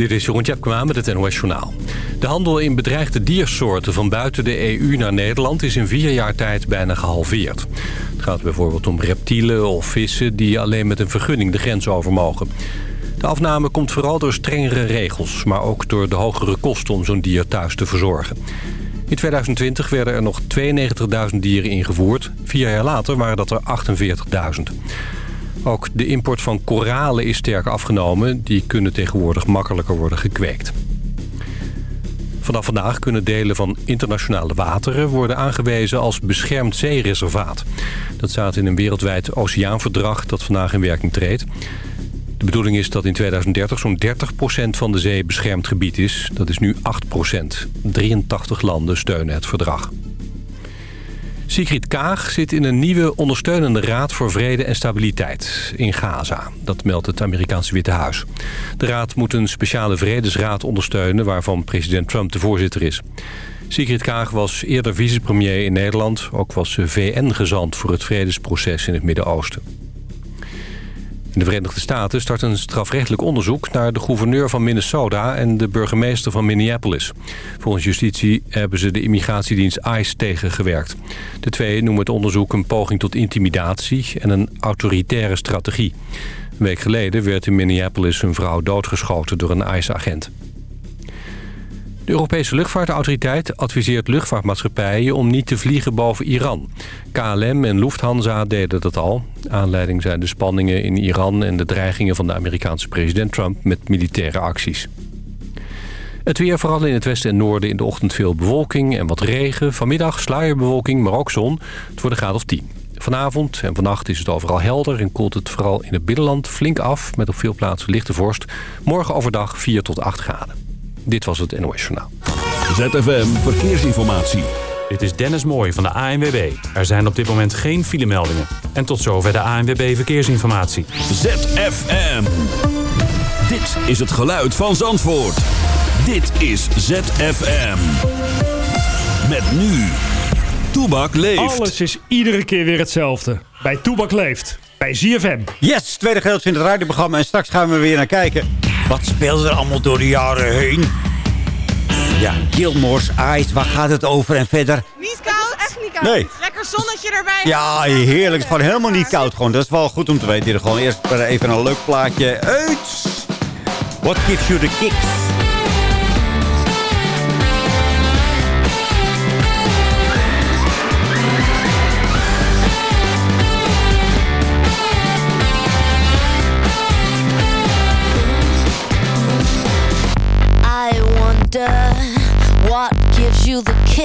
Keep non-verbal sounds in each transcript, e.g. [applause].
Dit is Jeroen Tjepkema met het NOS. De handel in bedreigde diersoorten van buiten de EU naar Nederland... is in vier jaar tijd bijna gehalveerd. Het gaat bijvoorbeeld om reptielen of vissen... die alleen met een vergunning de grens over mogen. De afname komt vooral door strengere regels... maar ook door de hogere kosten om zo'n dier thuis te verzorgen. In 2020 werden er nog 92.000 dieren ingevoerd. Vier jaar later waren dat er 48.000. Ook de import van koralen is sterk afgenomen. Die kunnen tegenwoordig makkelijker worden gekweekt. Vanaf vandaag kunnen delen van internationale wateren worden aangewezen als beschermd zeereservaat. Dat staat in een wereldwijd oceaanverdrag dat vandaag in werking treedt. De bedoeling is dat in 2030 zo'n 30% van de zee beschermd gebied is. Dat is nu 8%. 83 landen steunen het verdrag. Sigrid Kaag zit in een nieuwe ondersteunende raad voor vrede en stabiliteit in Gaza. Dat meldt het Amerikaanse Witte Huis. De raad moet een speciale vredesraad ondersteunen waarvan president Trump de voorzitter is. Sigrid Kaag was eerder vicepremier in Nederland. Ook was ze VN-gezant voor het vredesproces in het Midden-Oosten. In de Verenigde Staten start een strafrechtelijk onderzoek... naar de gouverneur van Minnesota en de burgemeester van Minneapolis. Volgens justitie hebben ze de immigratiedienst ICE tegengewerkt. De twee noemen het onderzoek een poging tot intimidatie... en een autoritaire strategie. Een week geleden werd in Minneapolis een vrouw doodgeschoten door een ICE-agent. De Europese luchtvaartautoriteit adviseert luchtvaartmaatschappijen om niet te vliegen boven Iran. KLM en Lufthansa deden dat al. Aanleiding zijn de spanningen in Iran en de dreigingen van de Amerikaanse president Trump met militaire acties. Het weer vooral in het westen en noorden in de ochtend veel bewolking en wat regen. Vanmiddag sluierbewolking, maar ook zon. Het wordt een graad of 10. Vanavond en vannacht is het overal helder en koelt het vooral in het binnenland flink af... met op veel plaatsen lichte vorst. Morgen overdag 4 tot 8 graden. Dit was het NOS Journaal. ZFM Verkeersinformatie. Dit is Dennis Mooij van de ANWB. Er zijn op dit moment geen filemeldingen. En tot zover de ANWB Verkeersinformatie. ZFM. Dit is het geluid van Zandvoort. Dit is ZFM. Met nu. Toebak leeft. Alles is iedere keer weer hetzelfde. Bij Toebak leeft. Bij ZFM. Yes, tweede gedeelte in het radioprogramma. En straks gaan we weer naar kijken. Wat speelde er allemaal door de jaren heen? Ja, Gilmore's Eyes, waar gaat het over en verder? Niet koud? Echt niet koud. Nee. Lekker zonnetje erbij. Ja, heerlijk. Het is gewoon helemaal niet koud. Gewoon. Dat is wel goed om te weten. Hier gewoon eerst even een leuk plaatje uit. What gives you the kicks? The kicks.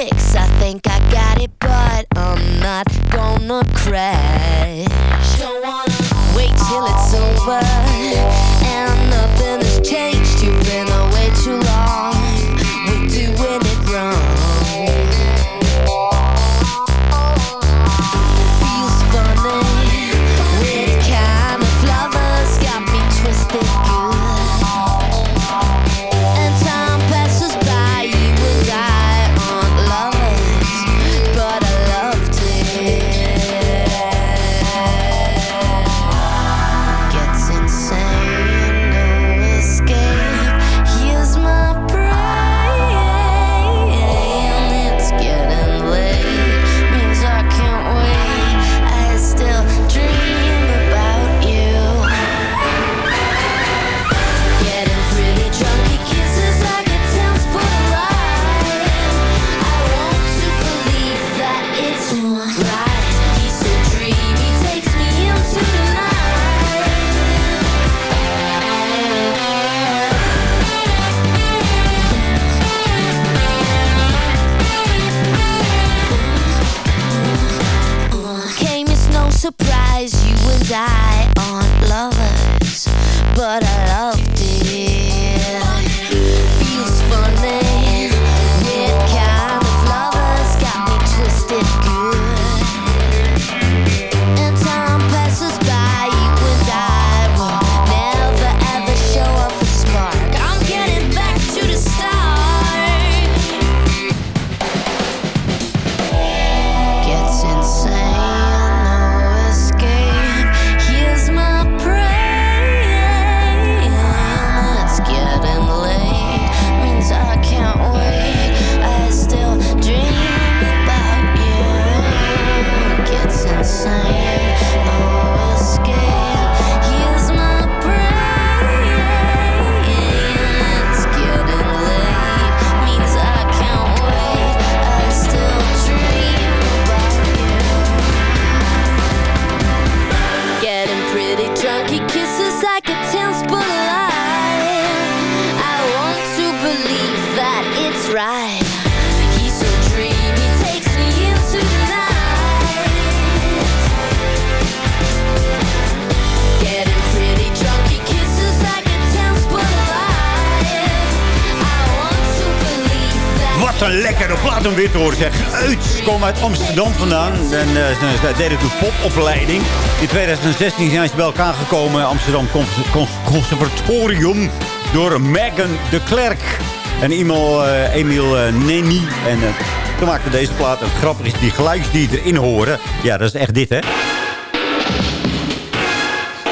Lekkere plaat om weer te horen, zeg. Uit, kom uit Amsterdam vandaan. En uh, ze ze deden toen popopleiding. In 2016 zijn ze bij elkaar gekomen. Amsterdam Cons- Cons- Conservatorium. Door Megan de Klerk. En Emil, eh Emiel eh, Nenny. En eh, toen maakten deze plaat. En het grappige is, die geluidjes die erin horen. Ja, dat is echt dit, hè.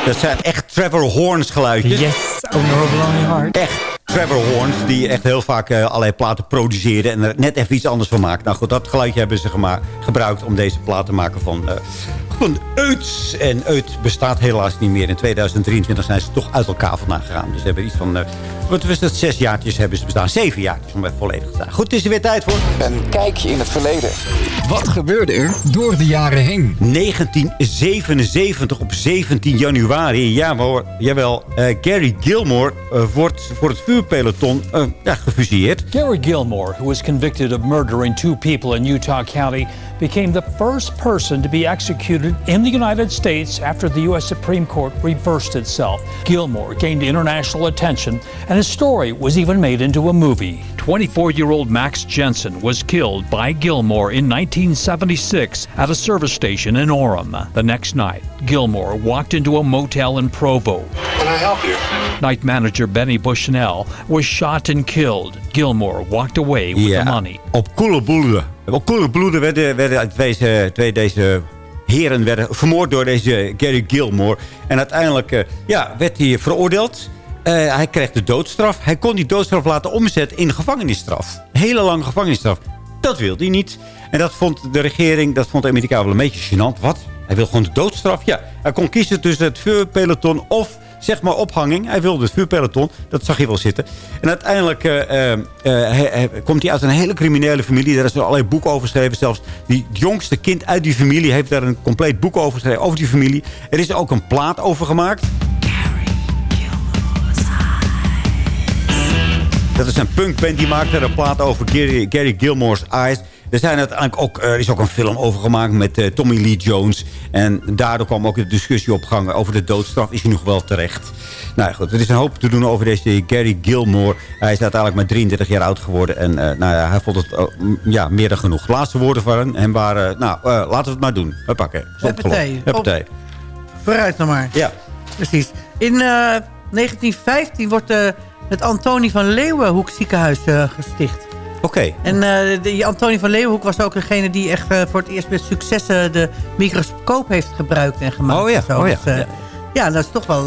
Dat zijn echt Trevor Horns geluidjes. Yes, Owner of Lonely Heart. Echt Trevor Horns, die echt heel vaak eh, allerlei platen produceerde... en er net even iets anders van maakt. Nou goed, dat geluidje hebben ze gebruikt om deze plaat te maken van, eh van Euts. En Eut bestaat helaas niet meer. In 2023 zijn ze toch uit elkaar vandaan gegaan. Dus ze hebben iets van, eh, wat was dat, zes jaartjes hebben ze bestaan. Zeven jaartjes om even volledig te staan. Goed, het is er weer tijd voor. Een kijkje in het verleden. Wat gebeurde er door de jaren heen? 1977 op 17 januari. Ja, hoor, jawel. eh, Gary Gilmore eh, wordt voor het vuurpeloton eh, ja, gefusilleerd. Gary Gilmore, who was convicted of murdering two people in Utah County, became the first person to be executed in the United States after the U.S. Supreme Court reversed itself. Gilmore gained international attention, and his story was even made into a movie. 24 year old Max Jensen was killed by Gilmore in 1976 at a service station in Orem. The next night, Gilmore walked into a motel in Provo. Can I help you? Night manager Benny Bushnell was shot and killed. Gilmore walked away with the money. Op koele bloeden. Op koele bloeden werden, werden deze, twee deze heren werden vermoord door deze Gary Gilmore. En uiteindelijk eh, ja, werd hij veroordeeld. Eh, hij kreeg de doodstraf. Hij kon die doodstraf laten omzetten in gevangenisstraf. Hele lange gevangenisstraf. Dat wilde hij niet. En dat vond de regering, dat vond de Amerikanen wel een beetje gênant. Wat? Hij wil gewoon de doodstraf? Ja, hij kon kiezen tussen het vuurpeloton of zeg maar ophanging. Hij wilde het vuurpeloton, dat zag je wel zitten. En uiteindelijk eh, eh, eh, komt hij uit een hele criminele familie. Daar is er allerlei boeken over geschreven. Zelfs die jongste kind uit die familie heeft daar een compleet boek over geschreven. Over die familie. Er is ook een plaat over gemaakt. Dat is een punkband die maakte er een plaat over Gary, Gary Gilmore's Eyes. Er, zijn uiteindelijk ook, er is ook een film over gemaakt met eh, Tommy Lee Jones. En daardoor kwam ook de discussie op gang over de doodstraf. Is hij nog wel terecht? Nou ja, goed, er is een hoop te doen over deze Gary Gilmore. Hij is uiteindelijk maar 33 jaar oud geworden. En eh, nou ja, hij vond het eh, ja, meer dan genoeg. De laatste woorden van hem waren... Nou, laten we het maar doen. Is opgelost. Huppatee. Vooruit dan maar. Ja. Precies. In eh, 1915 wordt het Antonie van Leeuwenhoek ziekenhuis gesticht. Oké. En eh, die Antonie van Leeuwenhoek was ook degene die echt eh, voor het eerst met succes de microscoop heeft gebruikt en gemaakt. Oh ja, en zo. oh ja. Dus, eh, ja, dat is toch wel...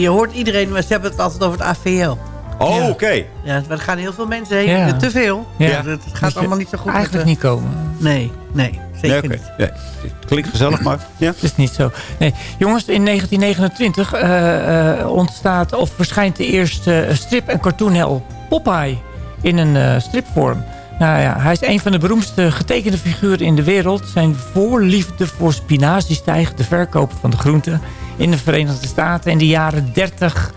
je hoort iedereen, maar ze hebben het altijd over het AVL. Oh, Ja. oké. Ja, er gaan heel veel mensen heen. Ja. Te veel. Ja. Ja. Het gaat allemaal niet zo goed. Eigenlijk met, niet komen. Nee, nee. Zeker Nee, niet. Nee, het Klinkt gezellig, maar... Ja. Dat is niet zo. Nee. Jongens, in 1929 eh, eh, ontstaat of verschijnt de eerste strip- en cartoonhel Popeye in een eh, stripvorm. Nou ja, hij is een van de beroemdste getekende figuren in de wereld. Zijn voorliefde voor spinazie stijgt, de verkoop van de groenten in de Verenigde Staten in de jaren 30.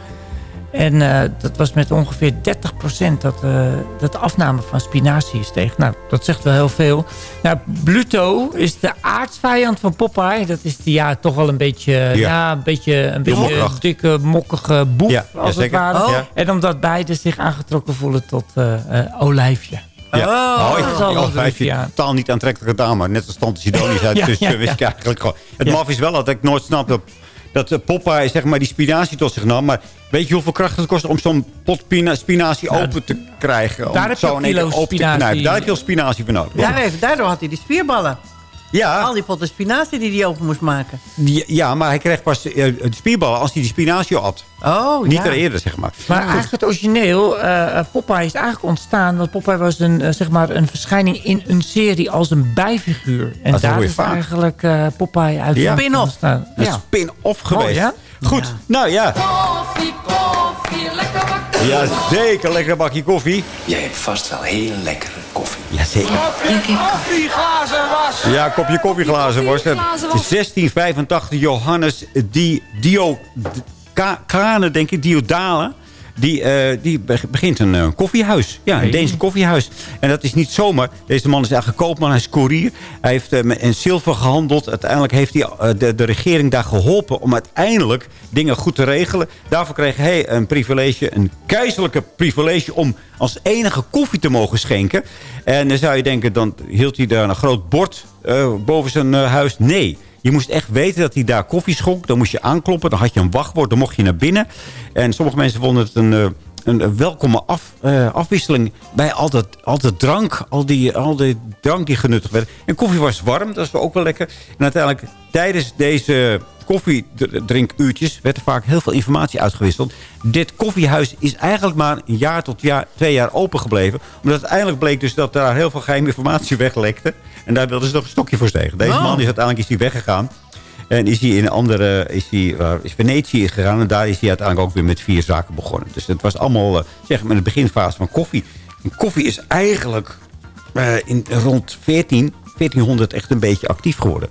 En eh, dat was met ongeveer 30% dat, eh, dat de afname van spinazie is tegen. Nou, dat zegt wel heel veel. Nou, Bluto is de aardsvijand van Popeye. Dat is die ja, toch wel een beetje, ja. een beetje, een beetje mokkerig. dikke, mokkige boef, Ja, als het ware. Oh. Ja. En omdat beide zich aangetrokken voelen tot eh, olijfje. Ja. Oh, een ja. totaal niet aantrekkelijke dame. Net als Tante Sidonie. [laughs] Ja, dus ja, wist ik ja. eigenlijk gewoon. Het maf is wel dat ik nooit snap dat, eh, Popeye zeg maar, die spinazie tot zich nam. Maar weet je hoeveel kracht het kost om zo'n pot pina- spinazie open te krijgen? Om daar heb je zo spinazie. knijpen. Daar heb je al spinazie voor nodig. Daardoor had hij die spierballen. Ja, Al die potten spinazie die hij open moest maken. die- ja, maar hij kreeg pas eh, de spierballen als hij die spinazie had. Oh, Niet ja. er eerder, zeg maar. Maar eigenlijk het origineel, eh eh, Popeye is eigenlijk ontstaan... want Popeye was een, zeg maar een verschijning in een serie als een bijfiguur. En Dat daar is vaak. eigenlijk eh, Popeye uit Ja. Spin-off. ontstaan. Een Ja. spin-off geweest. ja? Goed, nou ja. Koffie, koffie, lekker bakje. Ja, zeker. Lekker bakje koffie. Jij hebt vast wel heel lekkere Jazeker. Koffieglazen was. Ja, kopje koffieglazen was het. 1685 Johannes Di, Dio... Kane, denk ik, Diodale. Die, eh, die be- begint een eh, koffiehuis. Ja, een Deens koffiehuis. En dat is niet zomaar. Deze man is eigenlijk koopman, hij is koerier. Hij heeft eh, in zilver gehandeld. Uiteindelijk heeft hij de, de regering daar geholpen... om uiteindelijk dingen goed te regelen. Daarvoor kreeg hij een privilege, een keizerlijke privilege... om als enige koffie te mogen schenken. En dan zou je denken, dan hield hij daar een groot bord boven zijn huis. Nee, je moest echt weten dat hij daar koffie schonk. Dan moest je aankloppen, dan had je een wachtwoord, dan mocht je naar binnen. En sommige mensen vonden het een, eh, een, welkome af, eh, afwisseling bij al dat, al dat drank, al die, al die drank die genuttigd werd. En koffie was warm, dat is ook wel lekker. En uiteindelijk tijdens deze koffiedrinkuurtjes werd er vaak heel veel informatie uitgewisseld. Dit koffiehuis is eigenlijk maar een jaar tot jaar, twee jaar open gebleven. Omdat uiteindelijk bleek dus dat daar heel veel geheime informatie [laughs] weglekte. En daar wilden ze nog een stokje voor steken. Deze Oh. man is uiteindelijk is hij weggegaan. En is hij in een andere, is hij, waar is Venetië gegaan. En daar is hij uiteindelijk ook weer met vier zaken begonnen. Dus het was allemaal, eh, zeg maar, in de beginfase van koffie. En koffie is eigenlijk eh, in, rond 14, 1400 echt een beetje actief geworden.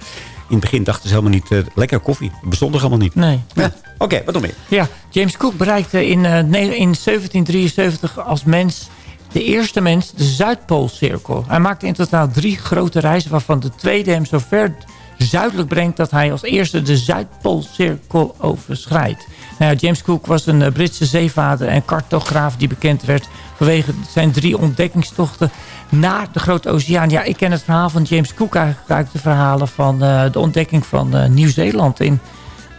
In het begin dachten ze helemaal niet, eh, lekker koffie. Dat bestond er helemaal niet. Nee. Ja. Oké, wat nog meer? Ja, James Cook bereikte in, eh, in 1773 als mens... de eerste mens de Zuidpoolcirkel. Hij maakte in totaal drie grote reizen... waarvan de tweede hem zo ver zuidelijk brengt... dat hij als eerste de Zuidpoolcirkel overschrijdt. Nou ja, James Cook was een eh, Britse zeevader en cartograaf... die bekend werd vanwege zijn drie ontdekkingstochten... naar de Grote Oceaan. Ja, ik ken het verhaal van James Cook eigenlijk uit de verhalen... van eh, de ontdekking van eh, Nieuw-Zeeland in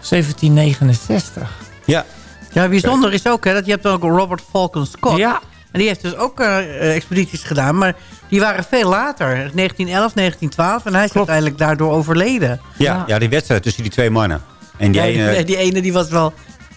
1769. Ja. Ja, bijzonder is ook hè, dat je hebt ook Robert Falcon Scott. Ja. En die heeft dus ook expedities gedaan. Maar die waren veel later. 1911, 1912. En hij is uiteindelijk daardoor overleden. Ja, ja, die wedstrijd tussen die twee mannen. En die Ja, ene... die, [laughs] die ene die was wel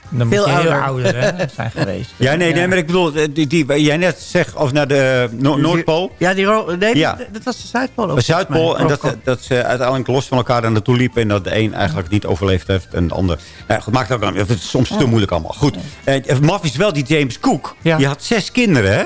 Dan veel moet je heel ouder. ouder hè, [laughs] zijn geweest. Ja, nee, nee, maar ik bedoel, eh, die, die, jij net zegt, of naar de No- Noordpool. Ja, die, nee, Ja. dat- dat was de Zuidpool. ook, De Zuidpool. En dat, dat ze uiteindelijk los van elkaar daar naartoe liepen. En dat de een eigenlijk niet overleefd heeft. En de ander... Nou, goed, maakt ook aan. Het is soms te moeilijk allemaal. Goed. En het maf is wel die James Cook. Ja. Die had zes kinderen, hè?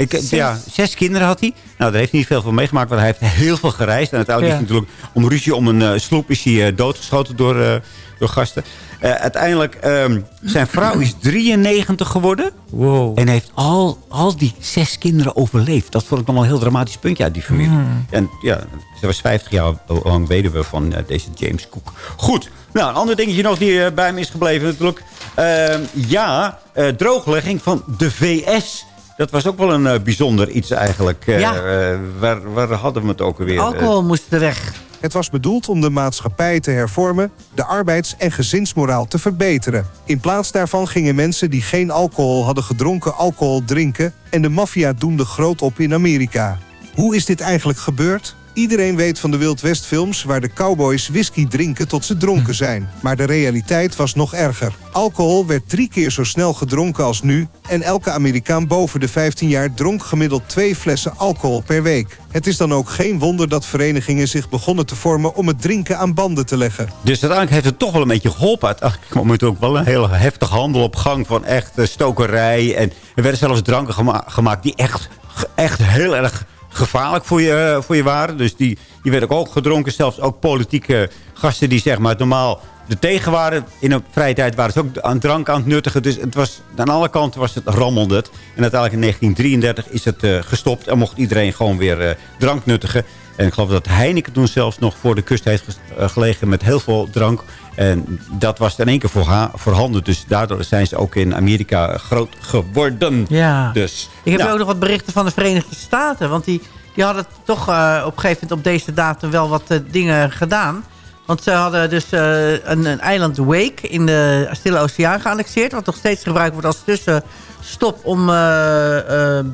Ik, Zes. Ja, zes kinderen had hij. Nou, daar heeft hij niet veel van meegemaakt. Want hij heeft heel veel gereisd. En uiteindelijk Ja. is hij natuurlijk... Om ruzie om een eh, sloep is hij eh, doodgeschoten door, eh, door gasten. Uiteindelijk, ehm, zijn vrouw is 93 geworden. Wow. En heeft al, al die zes kinderen overleefd. Dat vond ik nog wel een heel dramatisch puntje uit die familie. En ja, ze was 50 jaar lang weduwe van deze James Cook. Goed. Nou, een ander dingetje nog die bij me is gebleven natuurlijk. Ehm, ja, drooglegging van de VS. Dat was ook wel een eh, bijzonder iets eigenlijk. Eh, Ja. eh, waar, waar hadden we het ook alweer? Alcohol moest er weg. Het was bedoeld om de maatschappij te hervormen, de arbeids- en gezinsmoraal te verbeteren. In plaats daarvan gingen mensen die geen alcohol hadden gedronken alcohol drinken en de maffia doemde groot op in Amerika. Hoe is dit eigenlijk gebeurd? Iedereen weet van de Wild West films waar de cowboys whisky drinken tot ze dronken zijn. Maar de realiteit was nog erger. Alcohol werd drie keer zo snel gedronken als nu... en elke Amerikaan boven de 15 jaar dronk gemiddeld twee flessen alcohol per week. Het is dan ook geen wonder dat verenigingen zich begonnen te vormen... om het drinken aan banden te leggen. Dus uiteindelijk heeft het toch wel een beetje geholpen. Uiteindelijk kwam er ook wel een hele heftige handel op gang van echt stokerij. En er werden zelfs dranken gema- gemaakt die echt, echt heel erg gevaarlijk voor je, eh, voor je waren. Dus die, die werden ook gedronken. Zelfs ook politieke gasten die zeg maar normaal er tegen waren. In hun vrije tijd waren ze ook aan drank aan het nuttigen. Dus het was, aan alle kanten was het rammelde. En uiteindelijk in 1933 is het eh, gestopt. En mocht iedereen gewoon weer eh, drank nuttigen. En ik geloof dat Heineken toen zelfs nog voor de kust heeft eh, gelegen met heel veel drank. En dat was in één keer voor ha- voorhanden. Dus daardoor zijn ze ook in Amerika groot geworden. Ja. Dus, Ik heb nou, ook nog wat berichten van de Verenigde Staten. Want die, die hadden toch eh, op een gegeven moment op deze datum wel wat eh, dingen gedaan. Want ze hadden dus eh, een, een eiland Wake in de Stille Oceaan geannexeerd. Wat nog steeds gebruikt wordt als tussenstop om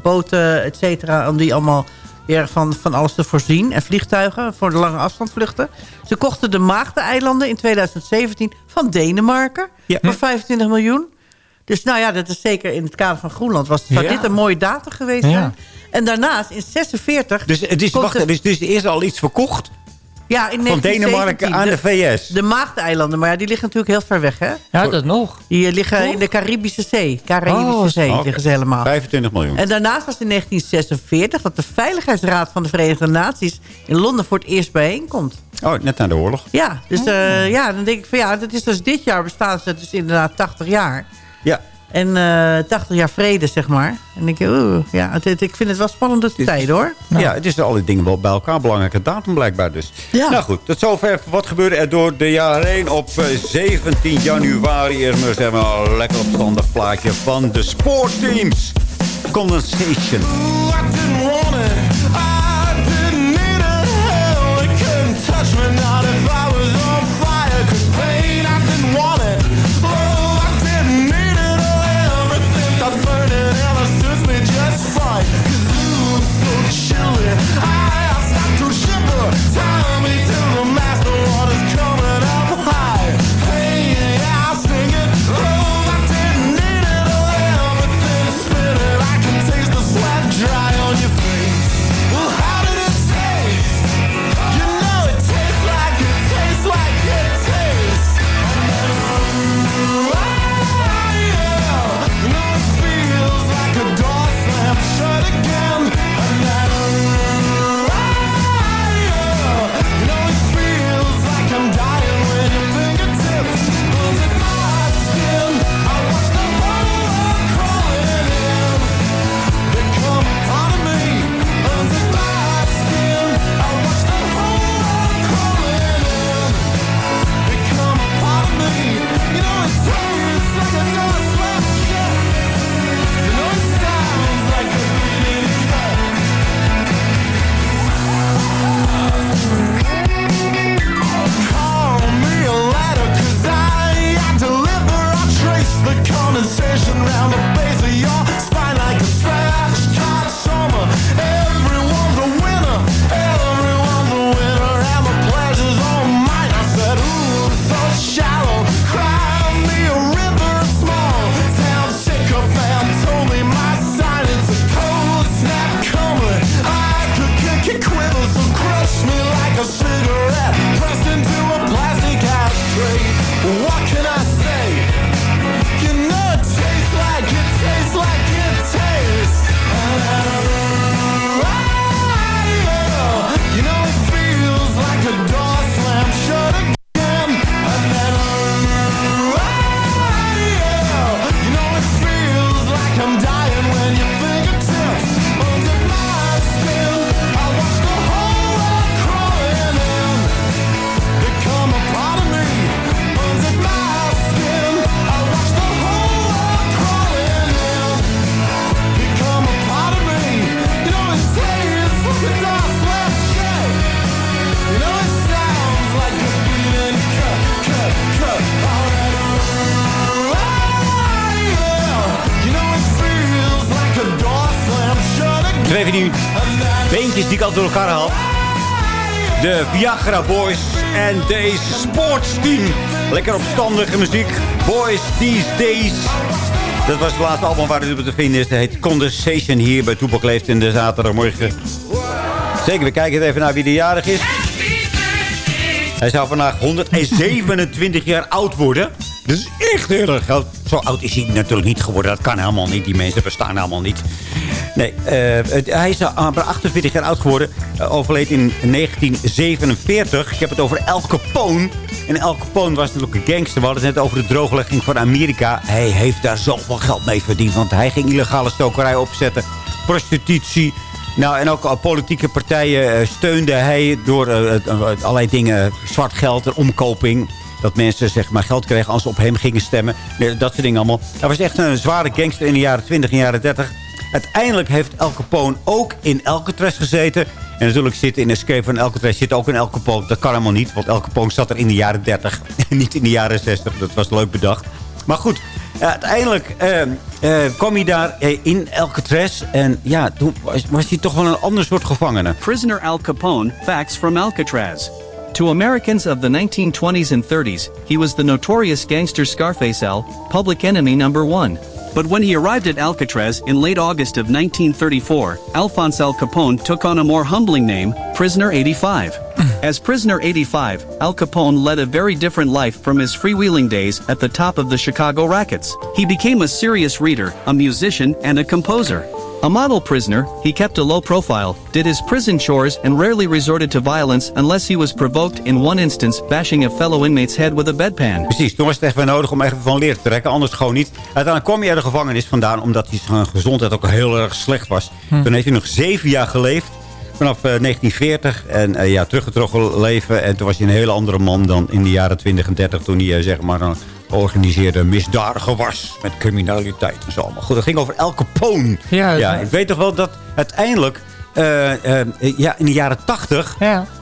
boten, et cetera... om die allemaal weer van, van alles te voorzien. En vliegtuigen voor de lange afstandvluchten. Ze kochten de Maagdeneilanden in 2017 van Denemarken voor 25 miljoen. Dus nou ja, dat is zeker in het kader van Groenland. Was, zou Ja. dit een mooie data geweest Ja. zijn? En daarnaast, in 46... dus, het is, wacht, de- dus, dus er is al iets verkocht ja, in van Denemarken 1917, aan de VS. De Maagdeneilanden, maar ja, die liggen natuurlijk heel ver weg, hè? Ja, dat nog. Die liggen in de Caribische Zee. Caribische Oh, Zee oké. liggen ze helemaal. 25 miljoen. En daarnaast was in 1946 dat de Veiligheidsraad van de Verenigde Naties in Londen voor het eerst bijeenkomt. Oh, net na de oorlog. Ja, dus eh, ja, dan denk ik van ja, dat is dus dit jaar bestaan ze dus inderdaad 80 jaar. Ja. En eh 80 jaar vrede, zeg maar. En ik, oeh, ja, het, het- ik vind het wel spannende tijden, hoor. Ja, het is alle dingen wel bij elkaar. Belangrijke datum blijkbaar dus. Nou goed, tot zover. Wat gebeurde er door de jaren heen? Op eh, 17 januari is er zeg maar, een lekker opstandig plaatje van de sportteams. Condensation. Door. De Viagra Boys en deze sportsteam. Lekker opstandige muziek. Boys These Days. Dat was het laatste album waar het op te vinden is. Het heet Condensation hier bij Toepak Leeft in de zaterdagmorgen. Zeker, we kijken even naar wie de jarig is. Hij zou vandaag 127 jaar oud worden. Dat is echt heel erg. Zo oud is hij natuurlijk niet geworden. Dat kan helemaal niet. Die mensen bestaan helemaal niet. Nee, eh, hij is uh, maar 48 jaar oud geworden. Eh, overleed in 1947. Ik heb het over El Capone. En El Capone was natuurlijk een gangster. We hadden het net over de drooglegging van Amerika. Hij heeft daar zoveel geld mee verdiend. Want hij ging illegale stokerij opzetten. Prostitutie. Nou, en ook politieke partijen eh, steunde hij door eh, eh, allerlei dingen. Zwart geld en omkoping. Dat mensen zeg maar, geld kregen als ze op hem gingen stemmen. Dat soort dingen allemaal. Hij was echt een zware gangster in de jaren 20 en jaren 30. Uiteindelijk heeft El Capone ook in Alcatraz gezeten. En natuurlijk zit in Escape van Alcatraz zit ook in El Capone. Dat kan helemaal niet, want El Capone zat er in de jaren 30. [laughs] En niet in de jaren 60. Dat was leuk bedacht. Maar goed, uiteindelijk eh, eh, kwam hij daar eh, in Alcatraz. En ja, toen was, was hij toch wel een ander soort gevangene. Prisoner Al Capone, facts from Alcatraz. To Americans of the 1920s and 30s, he was the notorious gangster Scarface Al, public enemy number one. But when he arrived at Alcatraz in late August of 1934, Alphonse Al Capone took on a more humbling name, Prisoner 85. Hmm. As Prisoner 85, Al Capone led a very different life from his freewheeling days at the top of the Chicago rackets. He became a serious reader, a musician, and a composer. A model prisoner, he kept a low profile, did his prison chores, and rarely resorted to violence unless he was provoked in one instance bashing a fellow inmate's head with a bedpan. Precies, toen was het echt wel nodig om even van leer te trekken. Anders gewoon niet. Uiteindelijk kwam hij uit de gevangenis vandaan... omdat hij zijn gezondheid ook heel erg slecht was. Hm. Toen heeft hij nog zeven jaar geleefd. Vanaf eh, 1940. En eh, ja, teruggetrokken leven. En toen was hij een hele andere man dan in de jaren 20 en 30... toen hij eh, zeg maar een georganiseerde misdadiger was. Met criminaliteit en zo allemaal. Goed, dat ging over El Capone. Ja, ja ik weet toch wel dat uiteindelijk... eh, eh, ja, in de jaren 80...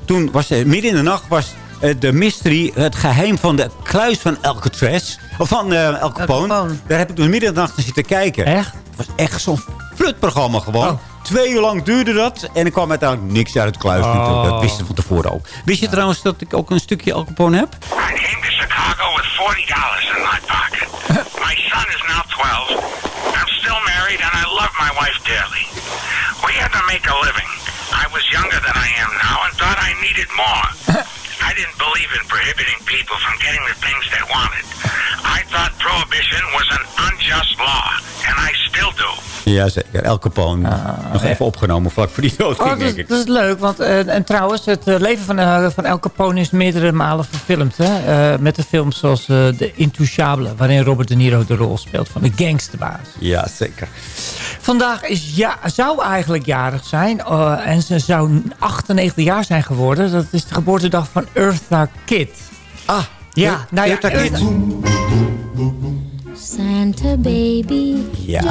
toen was midden in de nacht... was eh, de mystery, het geheim van de kluis van Alcatraz. Of van eh El Capone. Daar heb ik toen midden in de nacht naar zitten kijken. Echt? Het was echt zo'n flutprogramma gewoon. Oh. Twee uur lang duurde dat. En er kwam uiteindelijk niks uit het kluis. Oh. Dat wisten we van tevoren ook. Wist je trouwens dat ik ook een stukje El Capone heb? I came to Chicago with forty dollars in my pocket. [laughs] My son is now twelve. I'm still married and I love my wife dearly. We had to make a living. I was younger than I am now and thought I needed more. [laughs] I didn't believe in prohibiting people from getting the things they wanted. I thought prohibition was an unjust law, and I do. Jazeker, El Capone. Nog even opgenomen vlak voor die dood Oh, dat, denk is, ik. dat is leuk, want eh, en trouwens, het eh, leven van, eh, van El Capone is meerdere malen verfilmd. Hè? Eh, met de films zoals eh, De Intouchable, waarin Robert De Niro de rol speelt van de gangsterbaas. Ja, zeker. Vandaag is ja, zou eigenlijk jarig zijn eh, en ze zou 98 jaar zijn geworden. Dat is de geboortedag van Eartha Kitt. Ah, ja, nou ja, Eartha Kitt. Santa baby. Ja.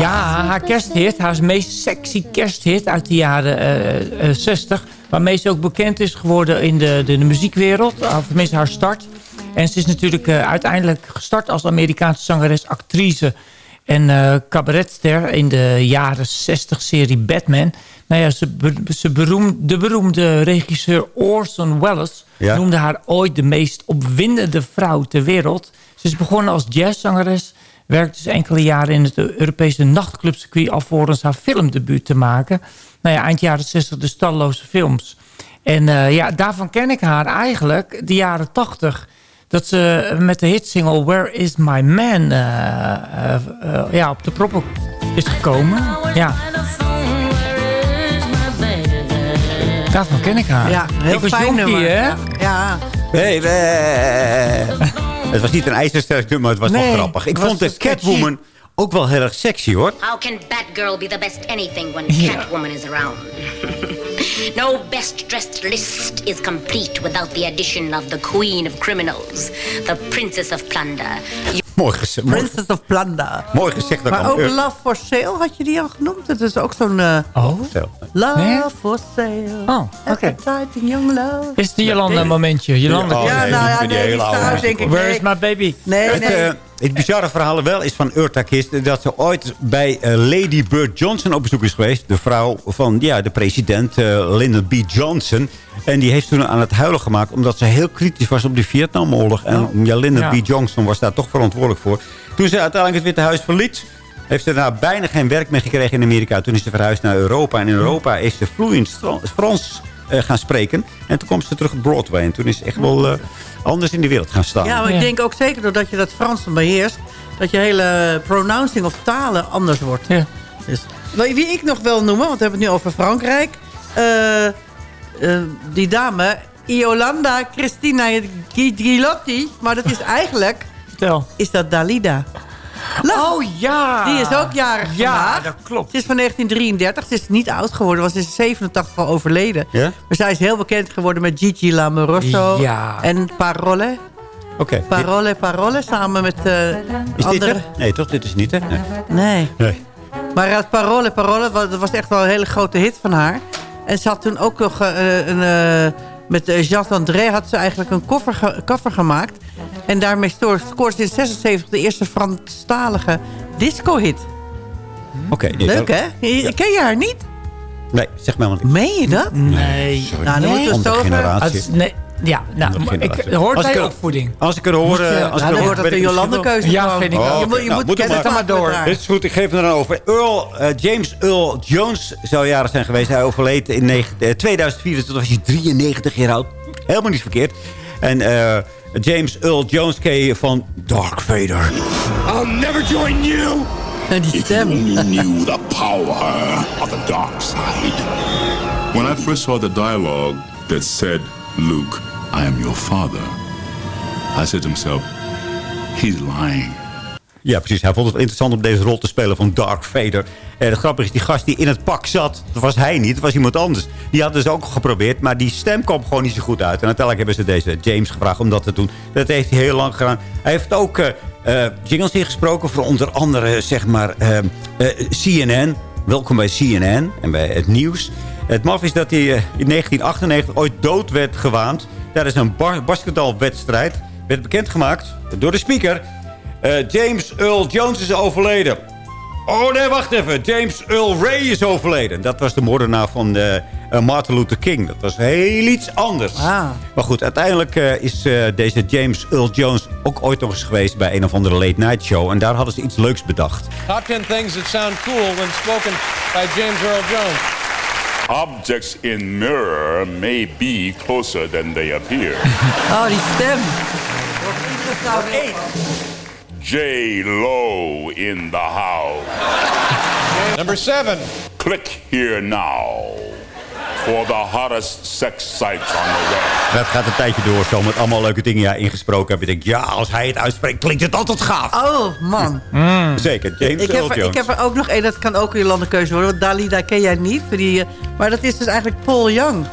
haar kersthit, haar meest sexy kersthit uit de jaren eh, eh, 60. Waarmee ze ook bekend is geworden in de, de, de muziekwereld. Of tenminste haar start. En ze is natuurlijk eh, uiteindelijk gestart als Amerikaanse zangeres, actrice en eh cabaretster in de jaren 60 serie Batman. Nou ja, ze, be- ze beroem, de beroemde regisseur Orson Welles Ja. noemde haar ooit de meest opwindende vrouw ter wereld. Ze is begonnen als jazzzangeres, werkte dus enkele jaren in het Europese nachtclubcircuit alvorens haar filmdebuut te maken. Nou ja, eind jaren 60 de talloze films. En eh, ja, daarvan ken ik haar eigenlijk de jaren 80. Dat ze met de hitsingle Where is my man eh, ja, op de proppen is gekomen. Ja. Daarvan ken ik haar. Ja, heel ik was fijn jonkie, nummer. hè? Ja. ja. Baby. [laughs] Het was niet een ijzersterk nummer, het was Nee, wel grappig. Ik vond de. Catwoman ook wel heel erg sexy, hoor. How can Batgirl be the best anything when Ja. Catwoman is around? [laughs] no best dressed list is complete without the addition of the Queen of Criminals, the Princess of Plunder. Mooi gezegd. Princess of Plunder. mooi gezegd. dat Maar ook Eh, Love for Sale, had je die al genoemd? Dat is ook zo'n... eh, Oh, love Nee? for Sale. Oh, oké. Exciting young love. is het Jolanda momentje? Jolanda. Oh, ja, nee, nou ik ja, vind die nee, die hele oude denk ik... Where nee. is my baby? Nee, Het, nee. Het bizarre verhaal wel is van Urta Kist... dat ze ooit bij eh, Lady Bird Johnson op bezoek is geweest. De vrouw van ja, de president, eh, Lyndon B. Johnson. En die heeft toen aan het huilen gemaakt... omdat ze heel kritisch was op de Vietnamoorlog. En ja, Lyndon Ja. B. Johnson was daar toch verantwoordelijk voor. Toen ze uiteindelijk het Witte Huis verliet... heeft ze daar bijna geen werk meer gekregen in Amerika. Toen is ze verhuisd naar Europa. En in Europa is ze vloeiend Frans gaan spreken. En toen kwam ze terug op Broadway. En toen is ze echt wel eh, anders in de wereld gaan staan. Ja, maar ik denk ook zeker doordat je dat Frans beheerst... dat je hele pronouncing of talen anders wordt. Ja. Dus, wie wie ik nog wil noemen, want we hebben het nu over Frankrijk. eh, eh, die dame, Iolanda Cristina Gilotti. Maar dat is eigenlijk, Vertel. is dat Dalida. Oh ja. Die is ook jarig Ja, vandaag. dat klopt. Ze is van 1933. Ze is niet oud geworden, want ze is 87 al overleden. Ja? Maar zij is heel bekend geworden met Gigi Lamoroso Ja. en Parole. Oké. Parole, Parole, samen met eh Is dit andere... het? Nee, toch? Dit is niet, hè? Nee. Nee. nee. Maar het Parole, Parole, dat was echt wel een hele grote hit van haar. En ze had toen ook nog eh, een... met Jacques André had ze eigenlijk een ge- cover gemaakt. En daarmee ze in 76 de eerste Franstalige disco-hit. Oké. nee, Leuk, hè? Je- Ken je haar niet? Nee, zeg maar. Want ik... Meen je dat? Nee. Sorry. Nou, dan moeten we het over... generatie. Nee. Ja, nou, ik, hoort Als bij ik opvoeding. Als ik er hoor... Je- eh, als ja, ik Nou, er dan hoor, wordt dat de ik misschien Jolande-keuze. Ja, gewoon. vind ik wel. ook. Oh, Je moet, oké. je Nou, moet er kennis maar. haar. Dit is goed, ik geef het er over. Earl, eh, James Earl Jones zou jarig zijn geweest. Hij overleed in negen- eh, 2004, dus toen was hij 93 jaar oud. Helemaal niet verkeerd. En eh, James Earl Jones ken je van Dark Vader. I'll never join you Die If you only knew the power of the dark side. When I first saw the dialogue that said, Luke, I am your father, I said to myself, he's lying. Ja, precies. Hij vond het interessant om deze rol te spelen van Dark Vader. En het grappige is, die gast die in het pak zat, dat was hij niet, dat was iemand anders. Die had dus ook geprobeerd, maar die stem kwam gewoon niet zo goed uit. En uiteindelijk hebben ze deze James gevraagd om dat te doen. Dat heeft hij heel lang gedaan. Hij heeft ook eh eh, jingles ingesproken voor onder andere, zeg maar, eh, eh, CNN. Welkom bij CNN en bij het nieuws. Het maf is dat hij eh, in 1998 ooit dood werd gewaand. Tijdens een basketbalwedstrijd werd bekendgemaakt door de speaker... Eh, James Earl Jones is overleden. Oh nee, wacht even. James Earl Ray is overleden. Dat was de moordenaar van eh, eh, Martin Luther King. Dat was heel iets anders. Maar goed, uiteindelijk eh, is eh, deze James Earl Jones ook ooit nog eens geweest... bij een of andere late night show. En daar hadden ze iets leuks bedacht. Top 10 things that sound cool when spoken by James Earl Jones. Objects in mirror may be closer than they appear. [laughs] Oh, die stem. J. Lo in the house. Number seven. Click here now for the hottest sex sites on the web. Dat gaat een tijdje door zo met allemaal leuke dingen ja, ingesproken hebben. Ik denk, ja, als hij het uitspreekt, klinkt het altijd gaaf. Oh, man. Zeker, James Ik heb, Jones. ik heb er ook nog één, dat kan ook een landenkeuze worden. Want Dalida ken jij niet. Die, eh, maar dat is dus eigenlijk Paul Young.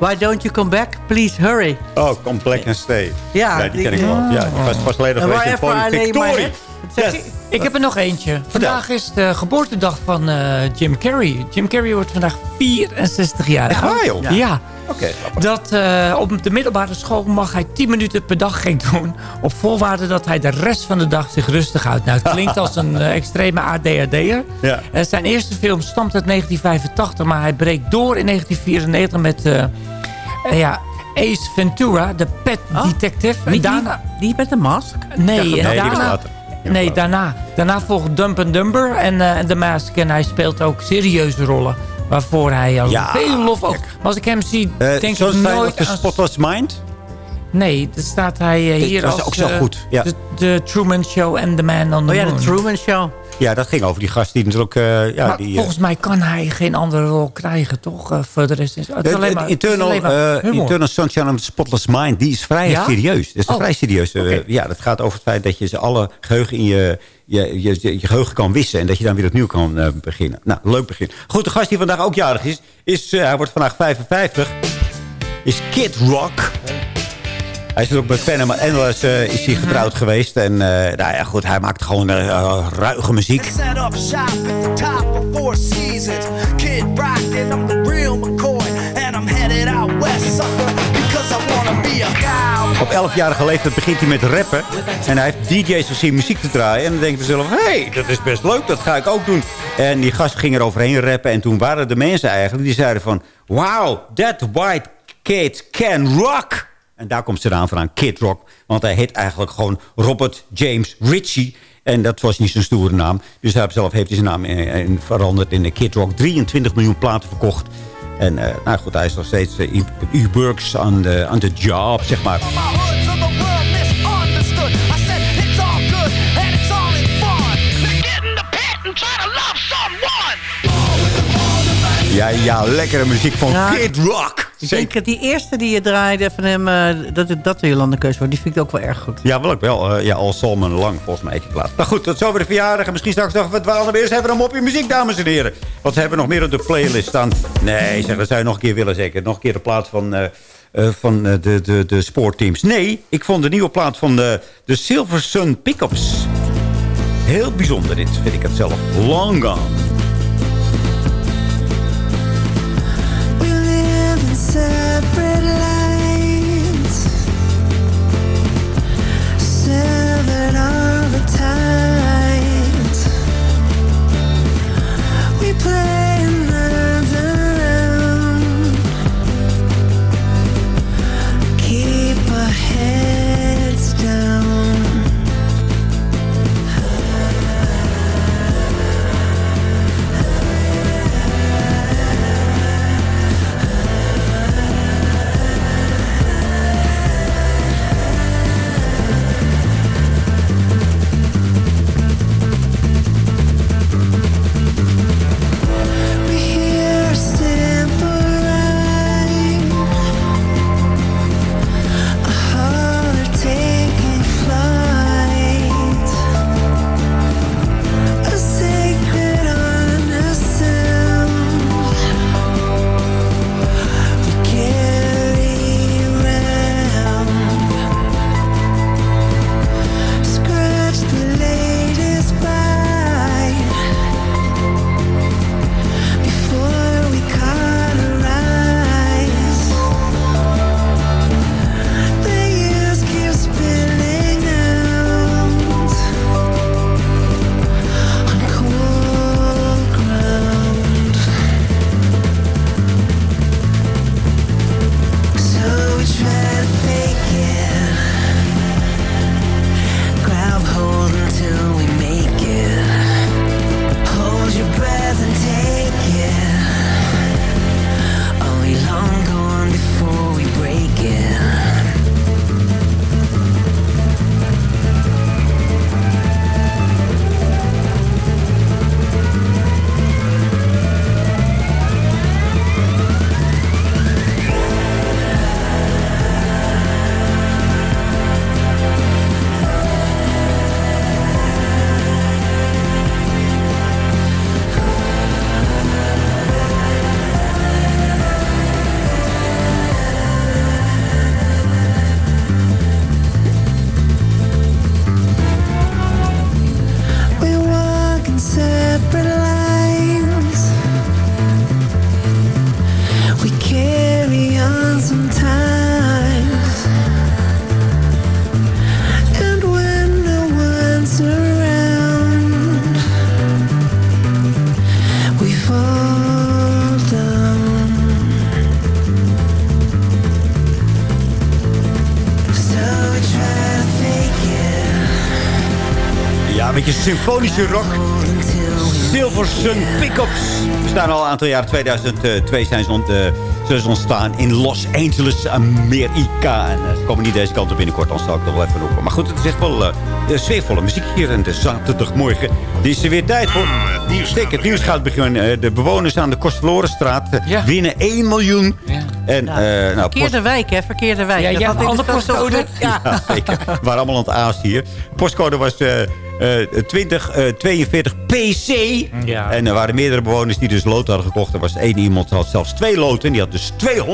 Why don't you come back? Please hurry. Oh, Come Black and Stay. Ja, die, die- ken ik wel. Ja, die was pas geleden geweest in Wherever I Pony lay my Victory. head. Wat zeg Yes. je? Ik heb er nog eentje. Vandaag is de geboortedag van eh, Jim Carrey. Jim Carrey wordt vandaag 64 jaar Echt oud. waar, joh? Ja. Ja. Oké, Dat eh, op de middelbare school mag hij 10 minuten per dag gek doen. Op voorwaarde dat hij de rest van de dag zich rustig houdt. Nou, het klinkt als een eh, extreme ADHD'er. Ja. Zijn eerste film stamt uit 1985. Maar hij breekt door in 1994 met eh, eh, ja, Ace Ventura, de pet detective. En Niet daarna, die, die met de mask? Nee, en Nee, daarna, nee daarna, daarna volgt Dump and Dumber en eh, The Mask. En hij speelt ook serieuze rollen. Waarvoor hij al Ja, veel lof ook. Maar als ik hem zie, Eh, denk ik nooit the aan... Spotless Mind? Nee, dan staat hij eh, hier als... ook zo eh, goed, ja. De, de Truman Show en The Man on the Oh ja, de Moon. Truman Show. Ja, dat ging over die gast die natuurlijk... eh, ja, maar die, eh, volgens mij kan hij geen andere rol krijgen, toch? Voor de rest is het alleen maar, het Eternal, alleen maar humor. Eternal Sunshine of the Spotless Mind, die is vrij Ja? serieus. Dat is Oh, vrij serieus. ja, dat gaat over het feit dat je ze alle geheugen in je, je, je, je, geheugen kan wissen. En dat je dan weer opnieuw kan beginnen. Nou, leuk begin. Goed, de gast die vandaag ook jarig is, is hij wordt vandaag 55, is Kid Rock. Hij is ook met Panama Endless is hij getrouwd geweest. En eh, nou ja, goed, hij maakt gewoon eh, ruige muziek. Op 11-jarige leeftijd begint hij met rappen. En hij heeft DJ's gezien muziek te draaien. En dan denkt hij zelf, hé, hey, dat is best leuk, dat ga ik ook doen. En die gast ging er overheen rappen. En toen waren de mensen eigenlijk, die zeiden van... Wow, that white kid can rock. En daar komt ze eraan vandaan, Kid Rock. Want hij heet eigenlijk gewoon Robert James Ritchie. En dat was niet zijn stoere naam. Dus hij zelf heeft zijn naam in, in veranderd in Kid Rock. 23 miljoen platen verkocht. En eh, nou goed, hij is nog steeds... eh, he works on the, on the job, zeg maar. Ja, ja, lekkere muziek van Ja. Kid Rock. Ik denk dat die eerste die je draaide van hem, eh, dat het dat de landenkeuze wordt. Die vind ik ook wel erg goed. Ja, wel ook wel. eh, ja, al Salman lang volgens mij plaats. Maar goed, tot zover de verjaardag. En misschien straks nog wat dwalen. Eerst hebben we een mopje muziek, dames en heren. Wat hebben we nog meer op de playlist staan? Nee, zeg, dat zou je nog een keer willen zeker. Nog een keer de plaats van, eh, van de, de, de sportteams. Nee, ik vond de nieuwe plaat van de, de Silver Sun Pickups. Heel bijzonder dit, vind ik het zelf. Long Gone. Symfonische rock. Silversun Pickups. We staan al een aantal jaar. 2002 zijn ze, ont, eh, zullen ze ontstaan in Los Angeles, Amerika. En eh, ze komen niet deze kant op binnenkort. Dan zal ik nog wel even roepen. Maar goed, het is echt wel eh, sfeervolle muziek hier. En de zaterdagmorgen. Dit is er weer tijd voor. Zeker, het nieuws gaat beginnen. Eh, de bewoners aan de Kostverlorenstraat eh, winnen 1 miljoen. En, eh, nou, Verkeerde wijk, hè? Verkeerde wijk. Ja, Dat jij had hebt ik dus postcode? Ja. [laughs] Ja, zeker. We waren allemaal aan het aas hier. Postcode was 2042 PC. Ja. En er waren meerdere bewoners die dus lood hadden gekocht. Er was één iemand die had zelfs twee loten. En die had dus 200.000. Want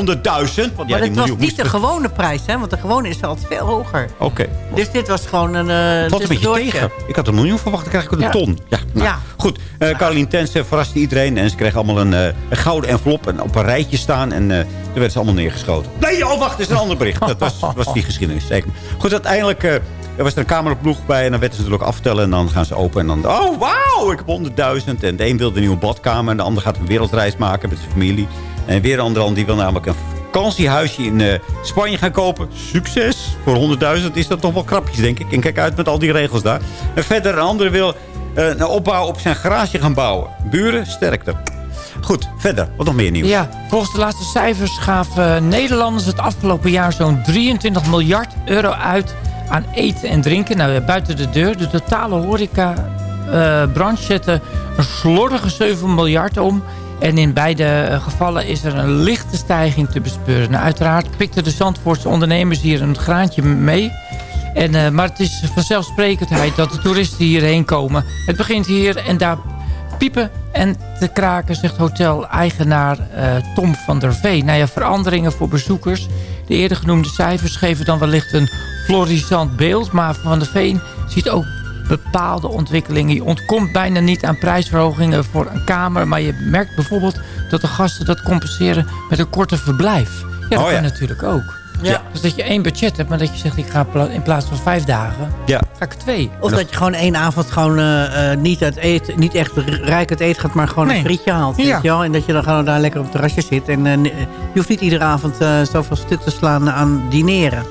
ja, Maar die het was niet moest- de gewone prijs, hè? Want de gewone is altijd veel hoger. Oké. Dus dit was gewoon een uh, Valt een beetje tegen. Ik had een miljoen verwacht, dan krijg ik een Ja. ton. Ja, nou, Ja. Goed, eh Caroline Tensen verraste iedereen. En ze kregen allemaal een, eh, een gouden envelop en op een rijtje staan. En eh toen werden ze allemaal neergeschoten. Nee, oh wacht, dat is een ander bericht. Dat was, was die geschiedenis. Zeker. Goed, uiteindelijk eh, er was er een cameraploeg bij. En dan werden ze natuurlijk aftellen. En dan gaan ze open. En dan, oh wauw, ik heb 100.000. En de een wilde een nieuwe badkamer. En de ander gaat een wereldreis maken met zijn familie. En weer een andere die wil namelijk een vakantiehuisje in eh, Spanje gaan kopen. Succes. Voor 100.000 is dat toch wel krapjes, denk ik. En kijk uit met al die regels daar. En verder een andere wil eh, een opbouw op zijn garage gaan bouwen. Buren, sterkte. Goed, verder. Wat nog meer nieuws? Ja, volgens de laatste cijfers gaven Nederlanders het afgelopen jaar zo'n 23 miljard euro uit aan eten en drinken. Nou, buiten de deur. De totale horeca-branche zette een slordige 7 miljard om. En in beide eh, gevallen is er een lichte stijging te bespeuren. Nou, uiteraard pikten de Zandvoortse ondernemers hier een graantje mee. En, eh, maar het is vanzelfsprekendheid dat de toeristen hierheen komen. Het begint hier en daar piepen en te kraken, zegt hotel-eigenaar eh, Tom van der Vee. Nou ja, veranderingen voor bezoekers. De eerder genoemde cijfers geven dan wellicht een florissant beeld. Maar Van der Veen ziet ook bepaalde ontwikkelingen. Je ontkomt bijna niet aan prijsverhogingen voor een kamer. Maar je merkt bijvoorbeeld dat de gasten dat compenseren met een korter verblijf. Ja, dat Oh, kan natuurlijk ook. Ja. Dus dat je één budget hebt, maar dat je zegt... ik ga pla- in plaats van vijf dagen, Ja. ga ik twee. Of dat je gewoon één avond gewoon eh, eh, niet, uit eten, niet echt rijk uit eten gaat, maar gewoon Nee. een frietje haalt. Ja. Weet je wel? En dat je dan gewoon daar lekker op het terrasje zit. En eh, je hoeft niet iedere avond eh, zoveel stuk te slaan aan dineren.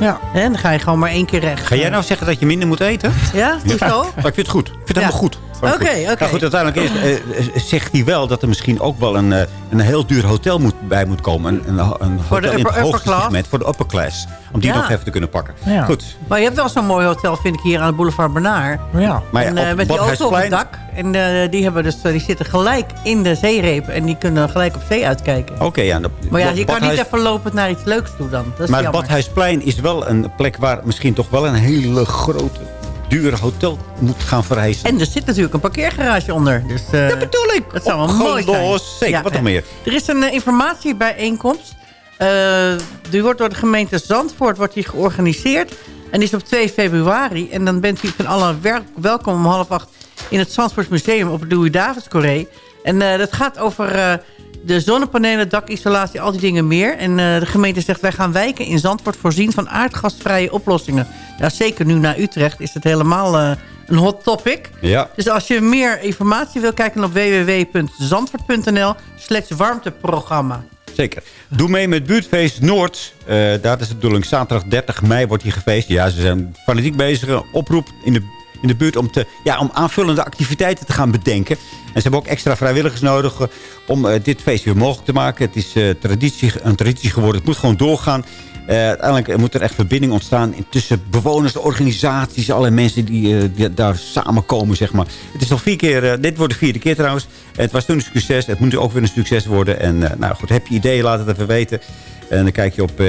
Ja. En dan ga je gewoon maar één keer recht. Ga jij nou zeggen dat je minder moet eten? Ja, hoezo? Maar ik vind het goed. Ik vind het Ja. helemaal goed. Oké, oké. Nou goed, uiteindelijk is, eh, eh, zegt hij wel dat er misschien ook wel een, eh, een heel duur hotel moet, bij moet komen. Een, een, een Voor de hotel in upper- het hoogste segment. Voor de upper class. Om die Ja. nog even te kunnen pakken. Ja. Goed. Maar je hebt wel zo'n mooi hotel, vind ik, hier aan de boulevard Bernard. Ja. Maar ja, en, eh, met die auto op het Badhuisplein- dak. En eh, die, hebben dus, eh, die zitten gelijk in de zeereep. En die kunnen gelijk op zee uitkijken. Oké, ja. de- Maar ja, je kan niet even lopend naar iets leuks toe dan. Dat is Maar het jammer. Badhuisplein is wel een plek waar misschien toch wel een hele grote, dure hotel moet gaan verrijzen. En er zit natuurlijk een parkeergarage onder. Dus, eh, dat bedoel ik. Dat zou wel mooi zijn. Zeker, wat nog meer? Er is een eh, informatiebijeenkomst. Eh, die wordt door de gemeente Zandvoort wordt die georganiseerd. En is op 2 februari. En dan bent u van allen welkom om half acht in het Zandvoort Museum op het Louis Davids Corée. En dat gaat over de zonnepanelen, dakisolatie, al die dingen meer. En eh, de gemeente zegt wij gaan wijken in Zandvoort voorzien van aardgasvrije oplossingen. Ja, zeker nu naar Utrecht is het helemaal eh, een hot topic. Ja. Dus als je meer informatie wil, kijken op www.zandvoort.nl slash warmteprogramma. Zeker. Doe mee met Buurtfeest Noord. Eh, daar is de bedoeling. Zaterdag 30 mei wordt hier gefeest. Ja, ze zijn fanatiek bezig. Een oproep in de, in de buurt om, te, ja, om aanvullende activiteiten te gaan bedenken. En ze hebben ook extra vrijwilligers nodig om eh, dit feest weer mogelijk te maken. Het is eh, traditie, een traditie geworden. Het moet gewoon doorgaan. Eh, uiteindelijk moet er echt verbinding ontstaan tussen bewoners, organisaties, alle mensen die, daar samenkomen, zeg maar. Het is al vier keer, dit wordt de vierde keer trouwens. Het was toen een succes, het moet ook weer een succes worden. En nou goed, heb je ideeën, laat het even weten. En dan kijk je op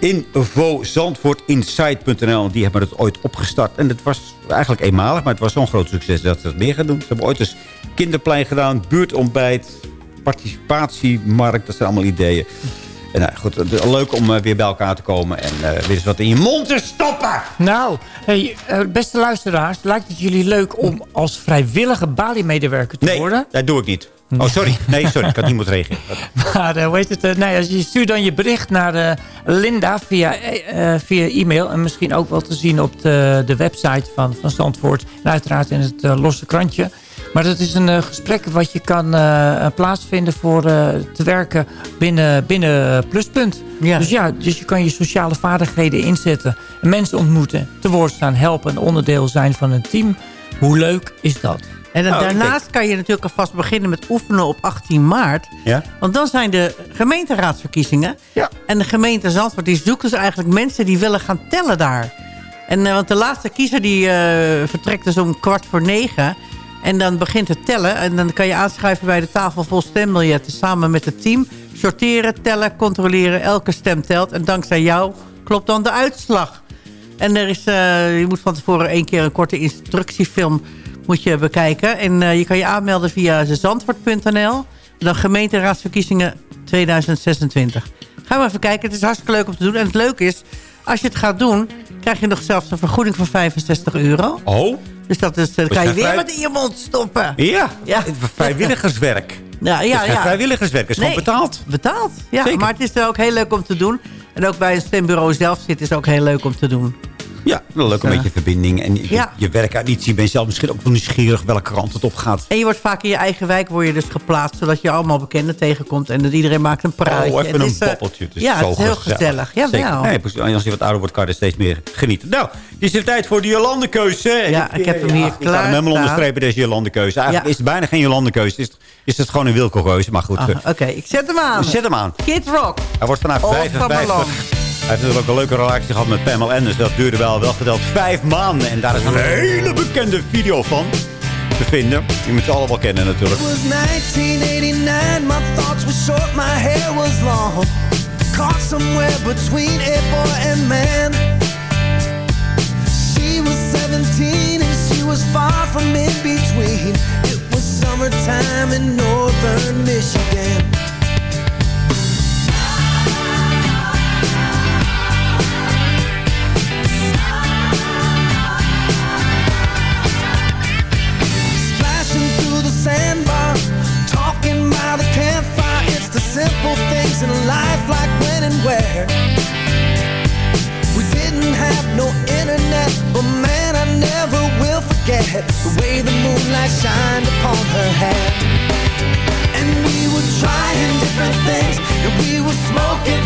infozandvoortinsight.nl. Die hebben het ooit opgestart. En het was eigenlijk eenmalig, maar het was zo'n groot succes dat ze het meer gaan doen. Ze hebben ooit eens kinderplein gedaan, buurtontbijt, participatiemarkt. Dat zijn allemaal ideeën. En nou, goed, leuk om eh, weer bij elkaar te komen en eh, weer eens wat in je mond te stoppen. Nou, hey, eh, beste luisteraars, lijkt het jullie leuk om als vrijwillige Bali-medewerker te Nee, worden? dat doe ik niet. Oh, sorry. Nee, sorry. Ik had niet moeten reageren. [laughs] Maar hoe heet het? nee, als je stuurt dan je bericht naar Linda via, via e-mail. En misschien ook wel te zien op de, de website van, van Zandvoort. En uiteraard in het losse krantje. Maar dat is een eh, gesprek wat je kan eh, plaatsvinden voor eh, te werken binnen, binnen Pluspunt. Dus ja, dus je kan je sociale vaardigheden inzetten. En mensen ontmoeten, te woord staan, helpen en onderdeel zijn van een team. Hoe leuk is dat? En dan Oh, daarnaast kan je natuurlijk alvast beginnen met oefenen op 18 maart. Ja? Want dan zijn de gemeenteraadsverkiezingen. Ja. En de gemeente Zandvoort die zoekt dus eigenlijk mensen die willen gaan tellen daar. En, eh, want de laatste kiezer die eh, vertrekt dus om kwart voor negen. En dan begint het tellen. En dan kan je aanschuiven bij de tafel vol stembiljetten samen met het team. Sorteren, tellen, controleren. Elke stem telt. En dankzij jou klopt dan de uitslag. En er is, eh, je moet van tevoren één keer een korte instructiefilm moet je bekijken. En eh, je kan je aanmelden via zandvoort.nl. Dan gemeenteraadsverkiezingen 2026. Ga maar even kijken. Het is hartstikke leuk om te doen. En het leuke is, als je het gaat doen... krijg je nog zelfs een vergoeding van 65 euro. Oh? Dus dat is, dat Was kan je weer vrij- wat in je mond stoppen. Ja, Ja. vrijwilligerswerk. Ja, Het ja, is ja. vrijwilligerswerk, het is Nee, gewoon betaald. Betaald, ja. Zeker. Maar het is ook heel leuk om te doen. En ook bij een stembureau zelf zitten is ook heel leuk om te doen. Ja, een leuke Ja. beetje verbinding. En je, Ja. je werk uit iets. Je bent zelf misschien ook wel nieuwsgierig welke kant het op gaat. En je wordt vaak in je eigen wijk word je dus geplaatst... zodat je allemaal bekenden tegenkomt. En dat iedereen maakt een praatje. Oh, even Het een is, eh, babbeltje. Het is ja, zo het is heel gezellig. Ja, wel. Nee. En als je wat ouder wordt, kan je er steeds meer genieten. Nou, het is de tijd voor de Jolandekeuze. Ja, ik heb hem hier Ik kan hem klaar helemaal onderstrepen, deze Jolandekeuze. Eigenlijk Ja. is het bijna geen Jolandekeuze. Is, het- is het gewoon een wilkelkeuze. Maar goed, eh, Oké, ik zet hem aan. zet hem aan. Kid Rock. Hij wordt vandaag All 55. Hij heeft natuurlijk ook een leuke relatie gehad met Pamela Anderson. Dat duurde wel, wel geteld vijf maanden. En daar is een hele bekende video van te vinden. Die moet je allemaal kennen natuurlijk. It was 1989, my thoughts were short, my hair was long. Caught somewhere between a boy and man. She was 17 and she was far from in between. It was summertime in northern Michigan. Moonlight shined upon her head And we were trying different things, and we were smoking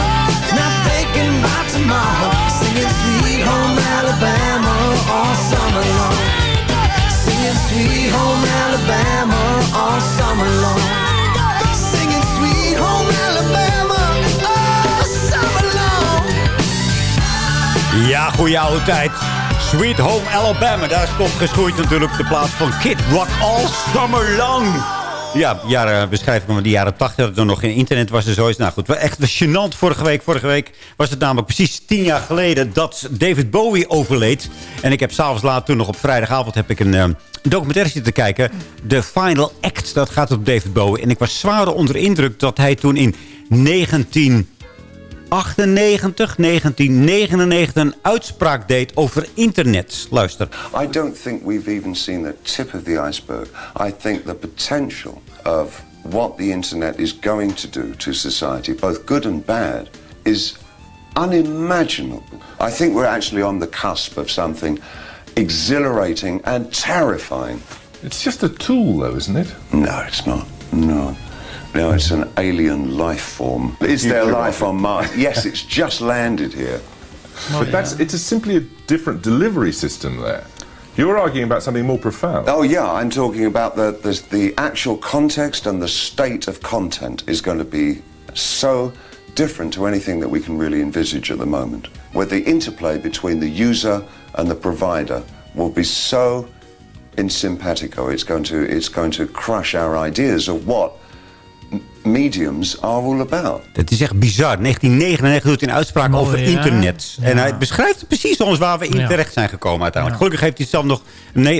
Zing het Singing Sweet Home Alabama all summer long Singing Sweet Home Alabama all summer long Singing Sweet Home Alabama all summer long Ja, goeie oude tijd. Sweet Home Alabama, daar stond geschoeid natuurlijk de plaats van Kid Rock all summer long. Ja, jaren, beschrijving van de jaren 80 dat er nog geen internet was en zo is. Nou goed, echt gênant vorige week. Vorige week was het namelijk precies tien jaar geleden dat David Bowie overleed. En ik heb s'avonds laat, toen nog op vrijdagavond, heb ik een eh, documentaire zitten kijken. The Final Act, dat gaat op David Bowie. En ik was zwaar onder indruk dat hij toen in 19... 98, 1999 een uitspraak deed over internet. Luister. I don't think we've even seen the tip of the iceberg. I think the potential of what the internet is going to do to society, both good and bad, is unimaginable. I think we're actually on the cusp of something exhilarating and terrifying. It's just a tool, though, isn't it? No, it's not. No. No, it's an alien life form. Is there life on Mars? Yes, it's just landed here. but that's it's a simply a different delivery system there. You're arguing about something more profound. Oh yeah, I'm talking about the, the the actual context and the state of content is going to be so different to anything that we can really envisage at the moment. Where the interplay between the user and the provider will be so in simpatico. It's going to it's going to crush our ideas of what m- mediums are all about. Het is echt bizar. 1999 doet hij een uitspraak over ja. internet. En hij beschrijft precies zoals waar we in Ja. terecht zijn gekomen uiteindelijk. Gelukkig heeft hij het zelf nog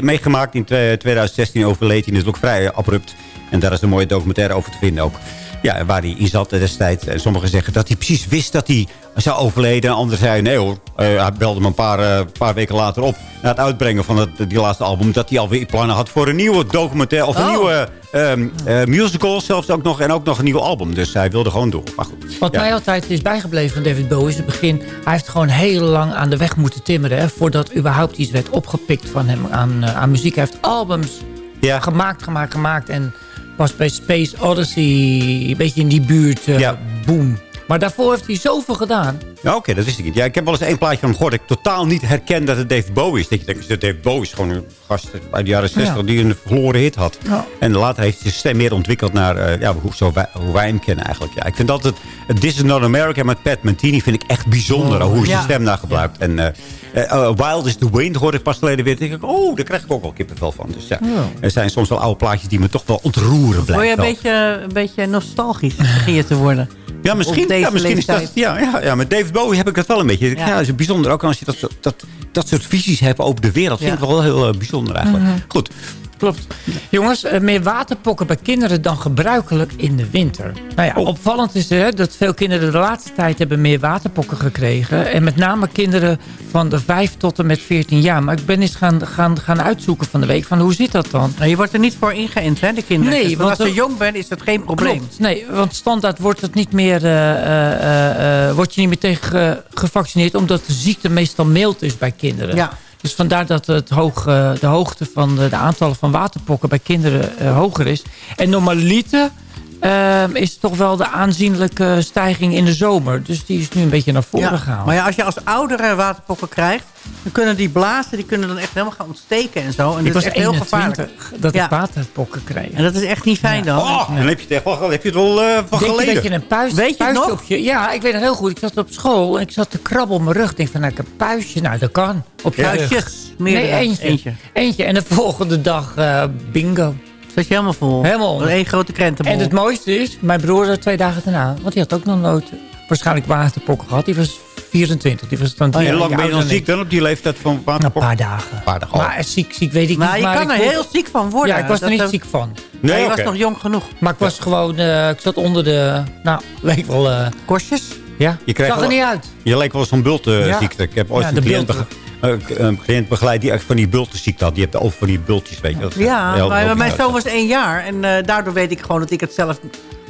meegemaakt. In twe- 2016 overleed hij natuurlijk vrij abrupt. En daar is een mooie documentaire over te vinden ook. Ja, waar hij in zat destijds. En sommigen zeggen dat hij precies wist dat hij zou overleden. En anderen zeiden nee hoor. Eh, hij belde me een paar, eh, paar weken later op. Na het uitbrengen van het, die laatste album. Dat hij alweer plannen had voor een nieuwe documentaire. Of een Oh. nieuwe ehm, eh, musical zelfs ook nog. En ook nog een nieuw album. Dus hij wilde gewoon door. Maar goed. Wat Ja. mij altijd is bijgebleven van David Bowie is het begin. Hij heeft gewoon heel lang aan de weg moeten timmeren. Hè, voordat überhaupt iets werd opgepikt van hem aan, aan muziek. Hij heeft albums gemaakt, gemaakt, gemaakt. En was bij Space Odyssey een beetje in die buurt. eh Boom. Maar daarvoor heeft hij zoveel gedaan. Ja, oké, dat wist ik niet. Ja, ik heb wel eens één plaatje van hem gehoord... dat ik totaal niet herken dat het David Bowie is. Dat je denkt, dat David Bowie is gewoon een gast uit de jaren 60... Ja. die een verloren hit had. Ja. En later heeft hij zijn stem meer ontwikkeld naar eh, ja, hoe, zo wij, hoe wij hem kennen eigenlijk. Ja, ik vind altijd... eh, This is Not America met Pat Mantini vind ik echt bijzonder. Oh, hoe hij zijn stem daar gebruikt. En eh, eh, eh, Wild is the Wind hoorde ik pas geleden weer. denk ik, oh, daar krijg ik ook wel kippenvel van. Dus ja, Ja. er zijn soms wel oude plaatjes die me toch wel ontroeren Word je blijven. een beetje, een beetje nostalgisch begin je te worden? [laughs] Ja, misschien, ja, misschien is dat... Ja, ja, ja, met David Bowie heb ik het wel een beetje. Ja, Ja. dat is bijzonder. Ook als je dat, dat, dat soort visies hebt over de wereld. Vind ik wel heel eh, bijzonder eigenlijk. Mhm. Goed. Klopt. Jongens, eh, meer waterpokken bij kinderen dan gebruikelijk in de winter. Nou ja, opvallend is hè, dat veel kinderen de laatste tijd hebben meer waterpokken gekregen. En met name kinderen van de 5 tot en met 14 jaar. Maar ik ben eens gaan, gaan, gaan uitzoeken van de week van hoe zit dat dan? Nou, je wordt er niet voor ingeënt, hè, de kinderen. Nee, Dus want als je jong bent, is dat geen probleem. Klopt, nee, want standaard wordt het niet meer, eh, eh, eh, eh, word je niet meer tegen eh, gevaccineerd... omdat de ziekte meestal mild is bij kinderen. Ja. Dus vandaar dat het hoog, eh, de hoogte van de, de aantallen van waterpokken bij kinderen eh, hoger is. En normaliter eh, is toch wel de aanzienlijke stijging in de zomer. Dus die is nu een beetje naar voren Ja, gehaald. Maar ja, als je als oudere waterpokken krijgt... dan kunnen die blazen die kunnen dan echt helemaal gaan ontsteken en zo. En ik dat was is echt heel 21 gevaarlijk. dat Ja. ik waterpokken kreeg. En dat is echt niet fijn dan. Oh, dan heb je het echt wel, heb je het wel eh, van Denk je dat je een puis, Weet je puistje nog? op je... Ja, ik weet het heel goed. Ik zat op school en ik zat te krabbel op mijn rug. Ik denk van, nou, ik heb een puistje. Nou, dat kan. Op je Puistjes? rug. Meerdere? Nee, eentje. Eentje. eentje. En de volgende dag eh, bingo. Zat je helemaal vol? Helemaal. Eén grote krentenbol. En het mooiste is, mijn broer had twee dagen daarna. Want die had ook nog nooit waarschijnlijk waterpokken gehad. Die was 24. Die was dan Oh, lang ben je dan ziek dan op die leeftijd van Een waterpok? paar dagen. Een paar dagen. oh. Maar ziek, ziek weet ik Maar niet. je maar kan ik er heel ziek van worden. Ja, ik was er Dat- niet dat- ziek van. Je oké. was nog jong genoeg. Maar ik was gewoon, eh, ik zat onder de, nou, leek wel... eh Korstjes? ja, Je zag er wel- niet uit. Je leek wel eens een bultenziekte. Ja. Ik heb ooit Ja, een, cliënt eh, een cliënt begeleid die echt van die bultenziekte had. Die heeft over van die bultjes, weet je. Dat Ja, heel- maar heel mijn zoon was één jaar. En eh, daardoor weet ik gewoon dat ik het zelf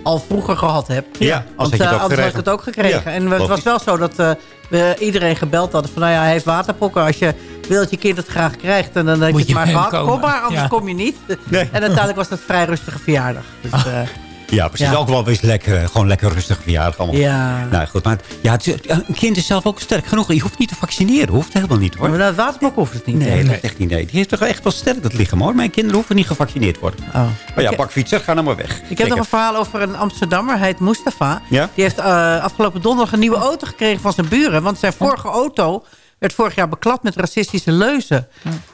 al vroeger gehad heb. Ja, als Want had je eh, het ook anders had ik het ook gekregen. Ja, en het was wel zo dat eh, we iedereen gebeld hadden. Van nou ja, hij heeft waterpokken. Als je wil dat je kind het graag krijgt, en dan heb je Moet het je maar gehad. komen. Kom maar, anders Ja. kom je niet. Nee. En uiteindelijk was dat een vrij rustige verjaardag. Dus, Ah. [laughs] eh, Ja, precies. Ja. Ook wel eens lekker, gewoon lekker rustig verjaardag allemaal. Ja. Nou goed, maar ja, het is- een kind is zelf ook sterk genoeg. Je hoeft niet te vaccineren. Hoeft helemaal niet hoor. maar dat waterpok hoeft het niet. Nee, dat echt niet. Nee. Die heeft toch echt wel sterk dat lichaam hoor. Mijn kinderen hoeven niet gevaccineerd te worden. Oh. Maar ja, fietsen, ga nou maar weg. Ik heb nog een verhaal over een Amsterdammer. Hij heet Mustafa. Ja? Die heeft eh, afgelopen donderdag een nieuwe auto gekregen van zijn buren. Want zijn vorige auto werd vorig jaar beklapt met racistische leuzen.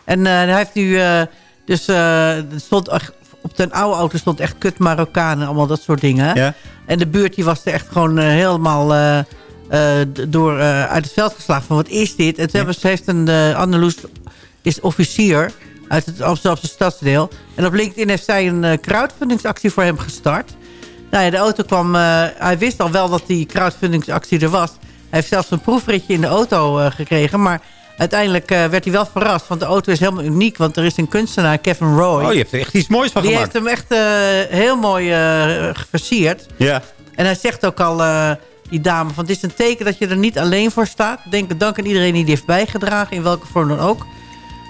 En eh, hij heeft nu... eh, dus eh, er stond op de oude auto stond echt kut Marokkaan en allemaal dat soort dingen. Ja. En de buurt die was er echt gewoon eh, helemaal eh, eh, door, uit het veld geslagen. Van wat is dit? En toen hebben ze, heeft een uh, is officier uit het Amsterdamse stadsdeel. En op LinkedIn heeft zij een eh, crowdfundingsactie voor hem gestart. Nou ja, de auto kwam... hij wist al wel dat die crowdfundingsactie er was. Hij heeft zelfs een proefritje in de auto gekregen. Maar uiteindelijk eh, werd hij wel verrast. Want de auto is helemaal uniek. Want er is een kunstenaar, Kevin Roy. Oh, je hebt er echt iets moois van Die gemaakt. heeft hem echt eh, heel mooi eh, versierd. Ja. En hij zegt ook al, die dame, van het is een teken dat je er niet alleen voor staat. Denk, dank aan iedereen die die heeft bijgedragen, in welke vorm dan ook.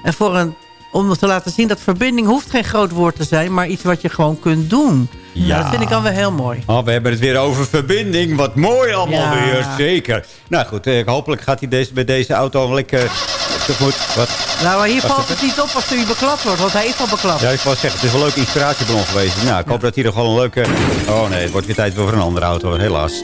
En voor een, om te laten zien dat verbinding hoeft geen groot woord te zijn... maar iets wat je gewoon kunt doen. Ja. Nou, dat vind ik dan wel heel mooi. Oh, we hebben het weer over verbinding. Wat mooi allemaal Ja. weer, zeker. Nou goed, eh, hopelijk gaat hij deze, bij deze auto lekker tegemoet. Wat? Nou, maar hier Wat valt het niet op als hij beklapt wordt, want hij is al beklapt. Ja, ik wou zeggen, het is wel een leuke inspiratiebron geweest. Nou, ik hoop dat hij er gewoon een leuke... Oh nee, het wordt weer tijd voor een andere auto, helaas.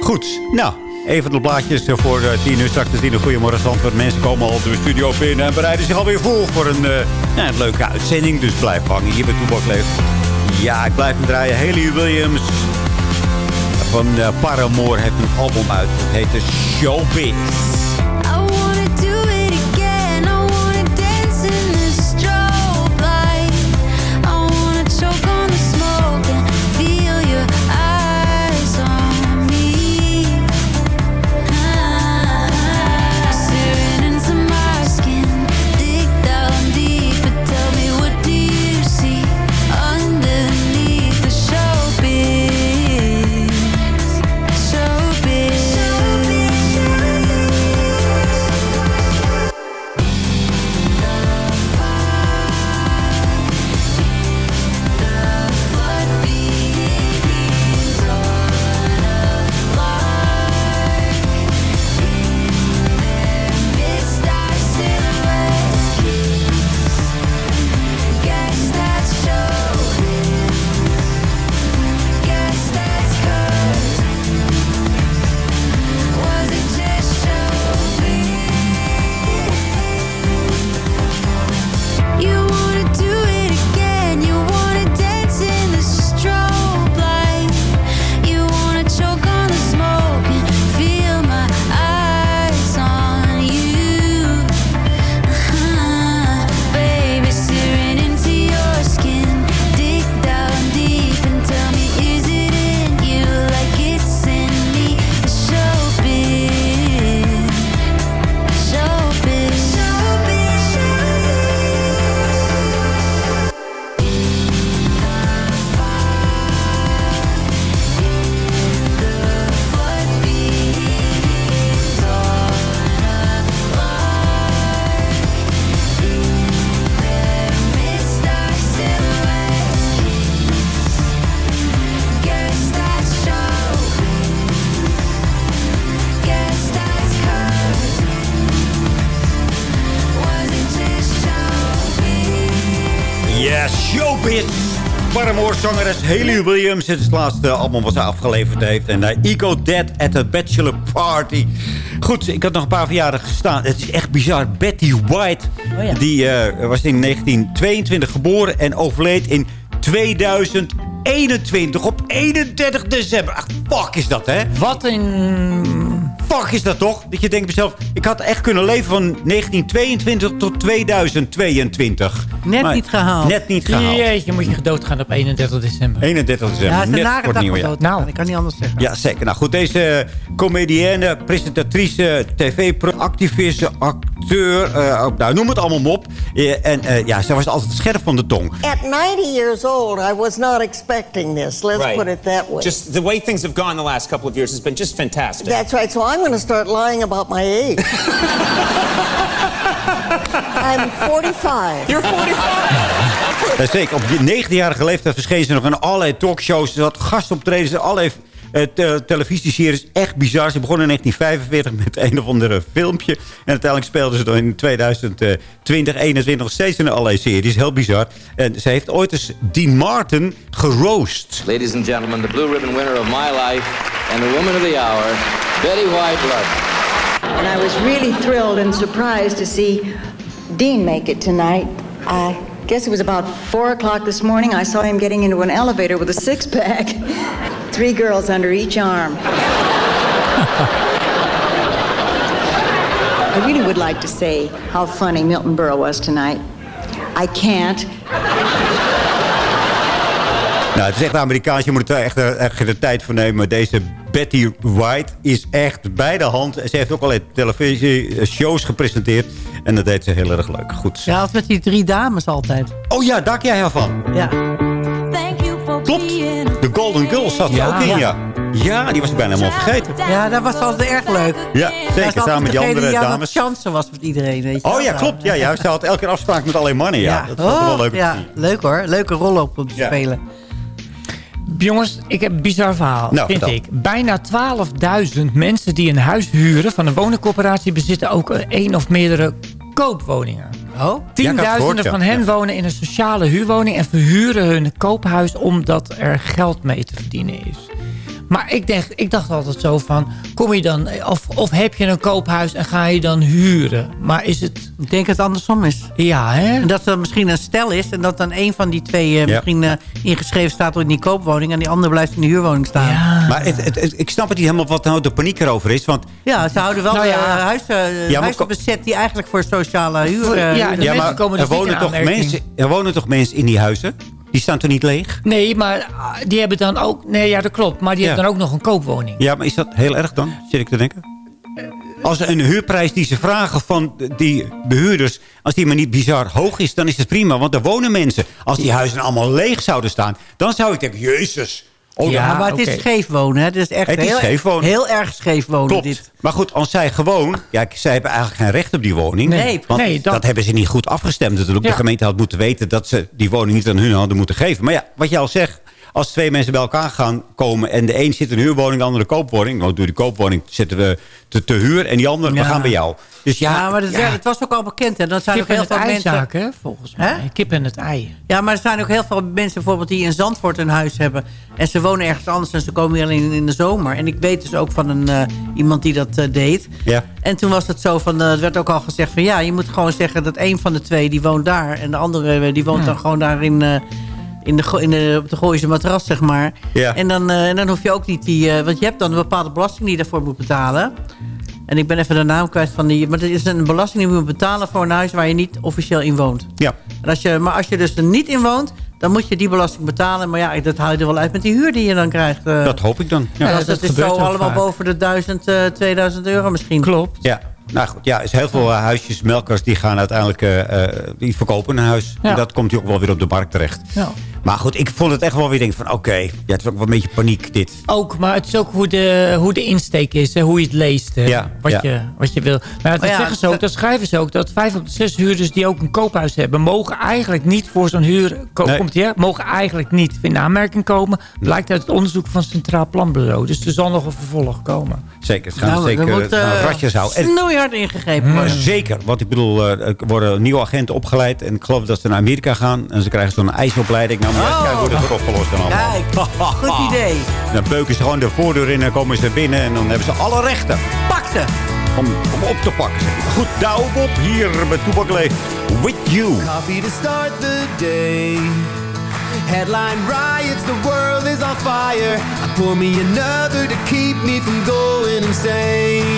Goed, nou, even de blaadjes eh, voor eh, tien uur. Straks tien uur. Goedemorgen, Zandvoort. Mensen komen al de studio binnen en bereiden zich alweer voor voor een, eh, een leuke uitzending. Dus blijf hangen hier bij Toebak Leeft. Ja, ik blijf hem draaien. Haley Williams van eh, Paramore heeft een album uit. Het heet de Showbiz. Paramore-zangeres Haley Williams. Het is het laatste album wat ze afgeleverd heeft. En uh, Ego Dead at a Bachelor Party. Goed, ik had nog een paar verjaardagen gestaan. Het is echt bizar. Betty White, die eh, was in 1922 geboren en overleed in 2021 op 31 december. Ach, fuck is dat, hè? Wat een... Fuck is dat toch? Dat je denkt bij jezelf, ik had echt kunnen leven van 1922 tot 2022. Net Maar niet gehaald. Net niet gehaald. Jeetje, moet je doodgaan op 31 december. 31 december. Ja, het is een net voor het nieuwe jaar. Nou. Ik kan niet anders zeggen. Ja, zeker. Nou goed, deze comedienne, presentatrice, tv-activiste, acteur, eh, ook- nou, noem het allemaal op. Eh, en eh, ja, zij was altijd scherp van de tong. At 90 years old, I was not expecting this. Let's Right. put it that way. Just the way things have gone the last couple of years has been just fantastic. That's right. So I'm going to start lying about my age. [laughs] I'm 45. You're 45. Ja, zeker, op die 19-jarige leeftijd verscheen ze nog in allerlei talkshows. Ze had gastoptredens in allerlei te- televisieseries. Echt bizar. Ze begon in 1945 met een of andere filmpje. En uiteindelijk speelde ze dan in 2020, 2021 nog steeds in allerlei series. Heel bizar. En ze heeft ooit eens Dean Martin geroost. Ladies and gentlemen, the blue ribbon winner of my life and the woman of the hour, Betty White Love. And I was really thrilled and surprised to see Dean make it tonight. I guess it was about 4 o'clock this morning. I saw him getting into an elevator with a six pack. [laughs] Three girls under each arm. [laughs] I really would like to say how funny Milton Berle was tonight. I can't. Nou, het is echt Amerikaans. Je moet er echt, eh, echt de tijd voor nemen. Deze Betty White is echt bij de hand. Ze heeft ook al televisieshows gepresenteerd. En dat deed ze heel erg leuk. Goed. Ja, als met die drie dames altijd. Oh ja, daar ken jij ervan. Ja. Klopt. De Golden Girls zat er Ja. ook in, ja. Ja, die was ik bijna helemaal vergeten. Ja, dat was altijd erg leuk. Ja, zeker. Samen met die andere die dames. chansen was met iedereen. Weet je Oh wel. ja, klopt. Ja, ja. Ze had elke keer afspraak met alleen mannen. Ja, dat was wel Oh, leuk. ja, leuk hoor. Leuke rol op om te spelen. Jongens, ik heb een bizar verhaal, Nou, vind vertel. ik. Bijna 12.000 mensen die een huis huren van een woningcorporatie... bezitten ook een één of meerdere koopwoningen. Oh? Tienduizenden ja. van hen Ja. wonen in een sociale huurwoning... en verhuren hun koophuis omdat er geld mee te verdienen is. Maar ik, dacht, ik dacht altijd zo van... Kom je dan, of, of heb je een koophuis en ga je dan huren? Maar is het... Ik denk dat het andersom is. Ja, hè? En dat er misschien een stel is en dat dan een van die twee eh, misschien eh, ingeschreven staat in die koopwoning en die andere blijft in de huurwoning staan. Maar het, het- het- ik snap het niet helemaal wat nou de paniek erover is. Want Ja, ze houden wel Nou ja. eh, huizen, Ja, maar huizen bezet die eigenlijk voor sociale huur... eh, Ja, mensen komen er, dus wonen toch mensen, er wonen toch mensen in die huizen? Die staan toch niet leeg? Nee, maar ah, die hebben dan ook... Nee, ja, dat klopt. Maar die Ja. hebben dan ook nog een koopwoning. Ja, maar is dat heel erg dan? Zit ik te denken? Als een huurprijs die ze vragen van die behuurders... als die maar niet bizar hoog is, dan is het prima. Want er wonen mensen. Als die huizen allemaal leeg zouden staan... dan zou ik denken, jezus... Oh, ja, maar het is scheef wonen. Hè. Het is echt Het is heel, scheef wonen. heel erg scheef wonen. Klopt. Dit. Maar goed, als zij gewoon... Ja, zij hebben eigenlijk geen recht op die woning. Nee, want nee, dat... dat- hebben ze niet goed afgestemd natuurlijk. Ja. De gemeente had moeten weten dat ze die woning niet aan hun hadden moeten geven. Maar ja, wat je al zegt... Als twee mensen bij elkaar gaan komen en de een zit in een huurwoning, de andere een koopwoning. Nou, door die koopwoning zitten we te, te huur en die andere, we gaan bij jou. Dus ja, Ja, maar het, ja. werd- het was ook al bekend. En dat zijn Kip ook heel en het veel ei mensen. zaak, hè, volgens mij. Kip en het ei. Ja, maar er zijn ook heel veel mensen bijvoorbeeld die in Zandvoort een huis hebben. En ze wonen ergens anders en ze komen hier alleen in de zomer. En ik weet dus ook van een, eh, iemand die dat eh, deed. Ja. En toen was het zo van, eh, het werd ook al gezegd van ja, je moet gewoon zeggen dat een van de twee die woont daar. En de andere eh, die woont dan gewoon daar in, eh, in de, in de, op de Gooise matras, zeg maar. Ja. En, dan, eh, en dan hoef je ook niet die, eh, want je hebt dan een bepaalde belasting die je daarvoor moet betalen. En ik ben even de naam kwijt van die, maar dat is een belasting die je moet betalen voor een huis waar je niet officieel in woont. Ja. En als je, maar als je dus er niet in woont, dan moet je die belasting betalen. Maar ja, dat haal je er wel uit met die huur die je dan krijgt. eh. dat hoop ik dan. Ja, Ja. dus dat, is zo allemaal boven de 1000, eh 2000 euro misschien. Klopt. Ja, nou goed. Ja, is heel veel uh, huisjesmelkers die gaan uiteindelijk eh, eh, die verkopen een huis. Ja. En dat komt ook wel weer op de markt terecht. Ja. Maar goed, ik vond het echt wel weer denk van oké, ja, het is ook wel een beetje paniek dit. Ook, maar het is ook hoe de, hoe de insteek is. Hè, hoe je het leest. Hè, Ja, wat, ja. Je, wat je wil. Maar dat Maar ja, zeggen ze ook, dat schrijven ze ook. Dat vijf op de zes huurders die ook een koophuis hebben... mogen eigenlijk niet voor zo'n huur... Nee. Komt, ja, mogen eigenlijk niet in aanmerking komen. Blijkt uit het onderzoek van het Centraal Planbureau. Dus er zal nog een vervolg komen. Zeker, ze gaan Nou, zeker er moet uh, eh, ratjes houden. En- snoeihard ingegrepen worden. zeker, want ik bedoel, eh, er worden nieuwe agenten opgeleid. En ik geloof dat ze naar Amerika gaan. En ze krijgen zo'n ijsopleiding. Nou, maar ja, Oh. kijk, wordt het weer opgelost dan allemaal. Kijk, goed idee. [laughs] Dan beuken ze gewoon de voordeur in en komen ze binnen. En dan hebben ze alle rechten Pak ze. om, om op te pakken. Goed, douw op hier bij Toebak Leef. With you. Coffee to start the day. Headline riots, the world is on fire. I pour me another to keep me from going insane.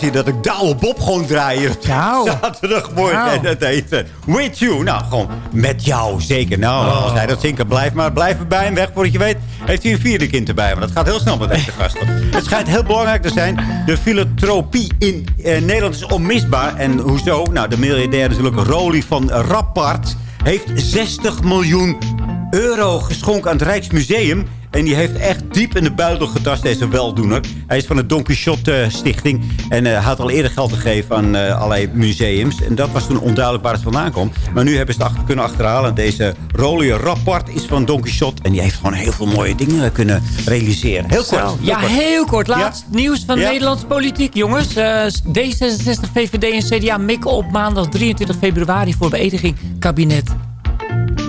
Hier dat ik Douwe Bob gewoon draaien. Nou. Zaterdagmorgen. Nou. En dat heet With You. Nou, gewoon met jou, zeker. Nou, Oh. als hij dat zingt, blijf maar. Blijf erbij en weg voordat je weet. Heeft hij een vierde kind erbij. Maar dat gaat heel snel met deze [laughs] gasten. Het schijnt heel belangrijk te zijn. De filantropie in eh, Nederland is onmisbaar. En hoezo? Nou, de miljardair natuurlijk Rolie van Rappard... heeft 60 miljoen euro geschonken aan het Rijksmuseum. En die heeft echt diep in de buidel getast, deze weldoener. Hij is van de Don Quixote eh, Stichting. En eh, had al eerder geld gegeven aan eh, allerlei museums. En dat was toen onduidelijk waar het vandaan kwam. Maar nu hebben ze het achter, kunnen achterhalen. Deze Rolie Rapport is van Don Quixote. En die heeft gewoon heel veel mooie dingen kunnen realiseren. Heel kort. heel Ja, kort. heel kort. Laatst nieuws van Ja. Nederlandse politiek, jongens. Eh, D66, VVD en CDA mikken op maandag 23 februari voor beëdiging kabinet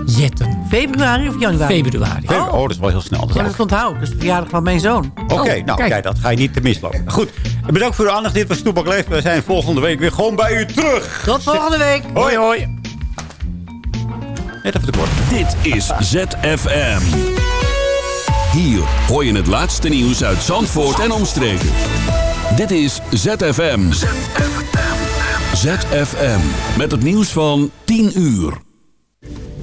Jetten. Februari of januari? Februari. Oh, dat is wel heel snel. Ja, dat onthoud. Dat is de verjaardag van mijn zoon. Oké, Oh, nou kijk. kijk. dat ga je niet te mislopen. Goed, bedankt voor uw aandacht. Dit was Toepak Leef. We zijn volgende week weer gewoon bij u terug. Tot volgende week. Hoi, hoi. Net even te kort. Dit is ZFM. Hier hoor je het laatste nieuws uit Zandvoort en omstreken. Dit is ZFM. ZFM. Met het nieuws van 10 uur.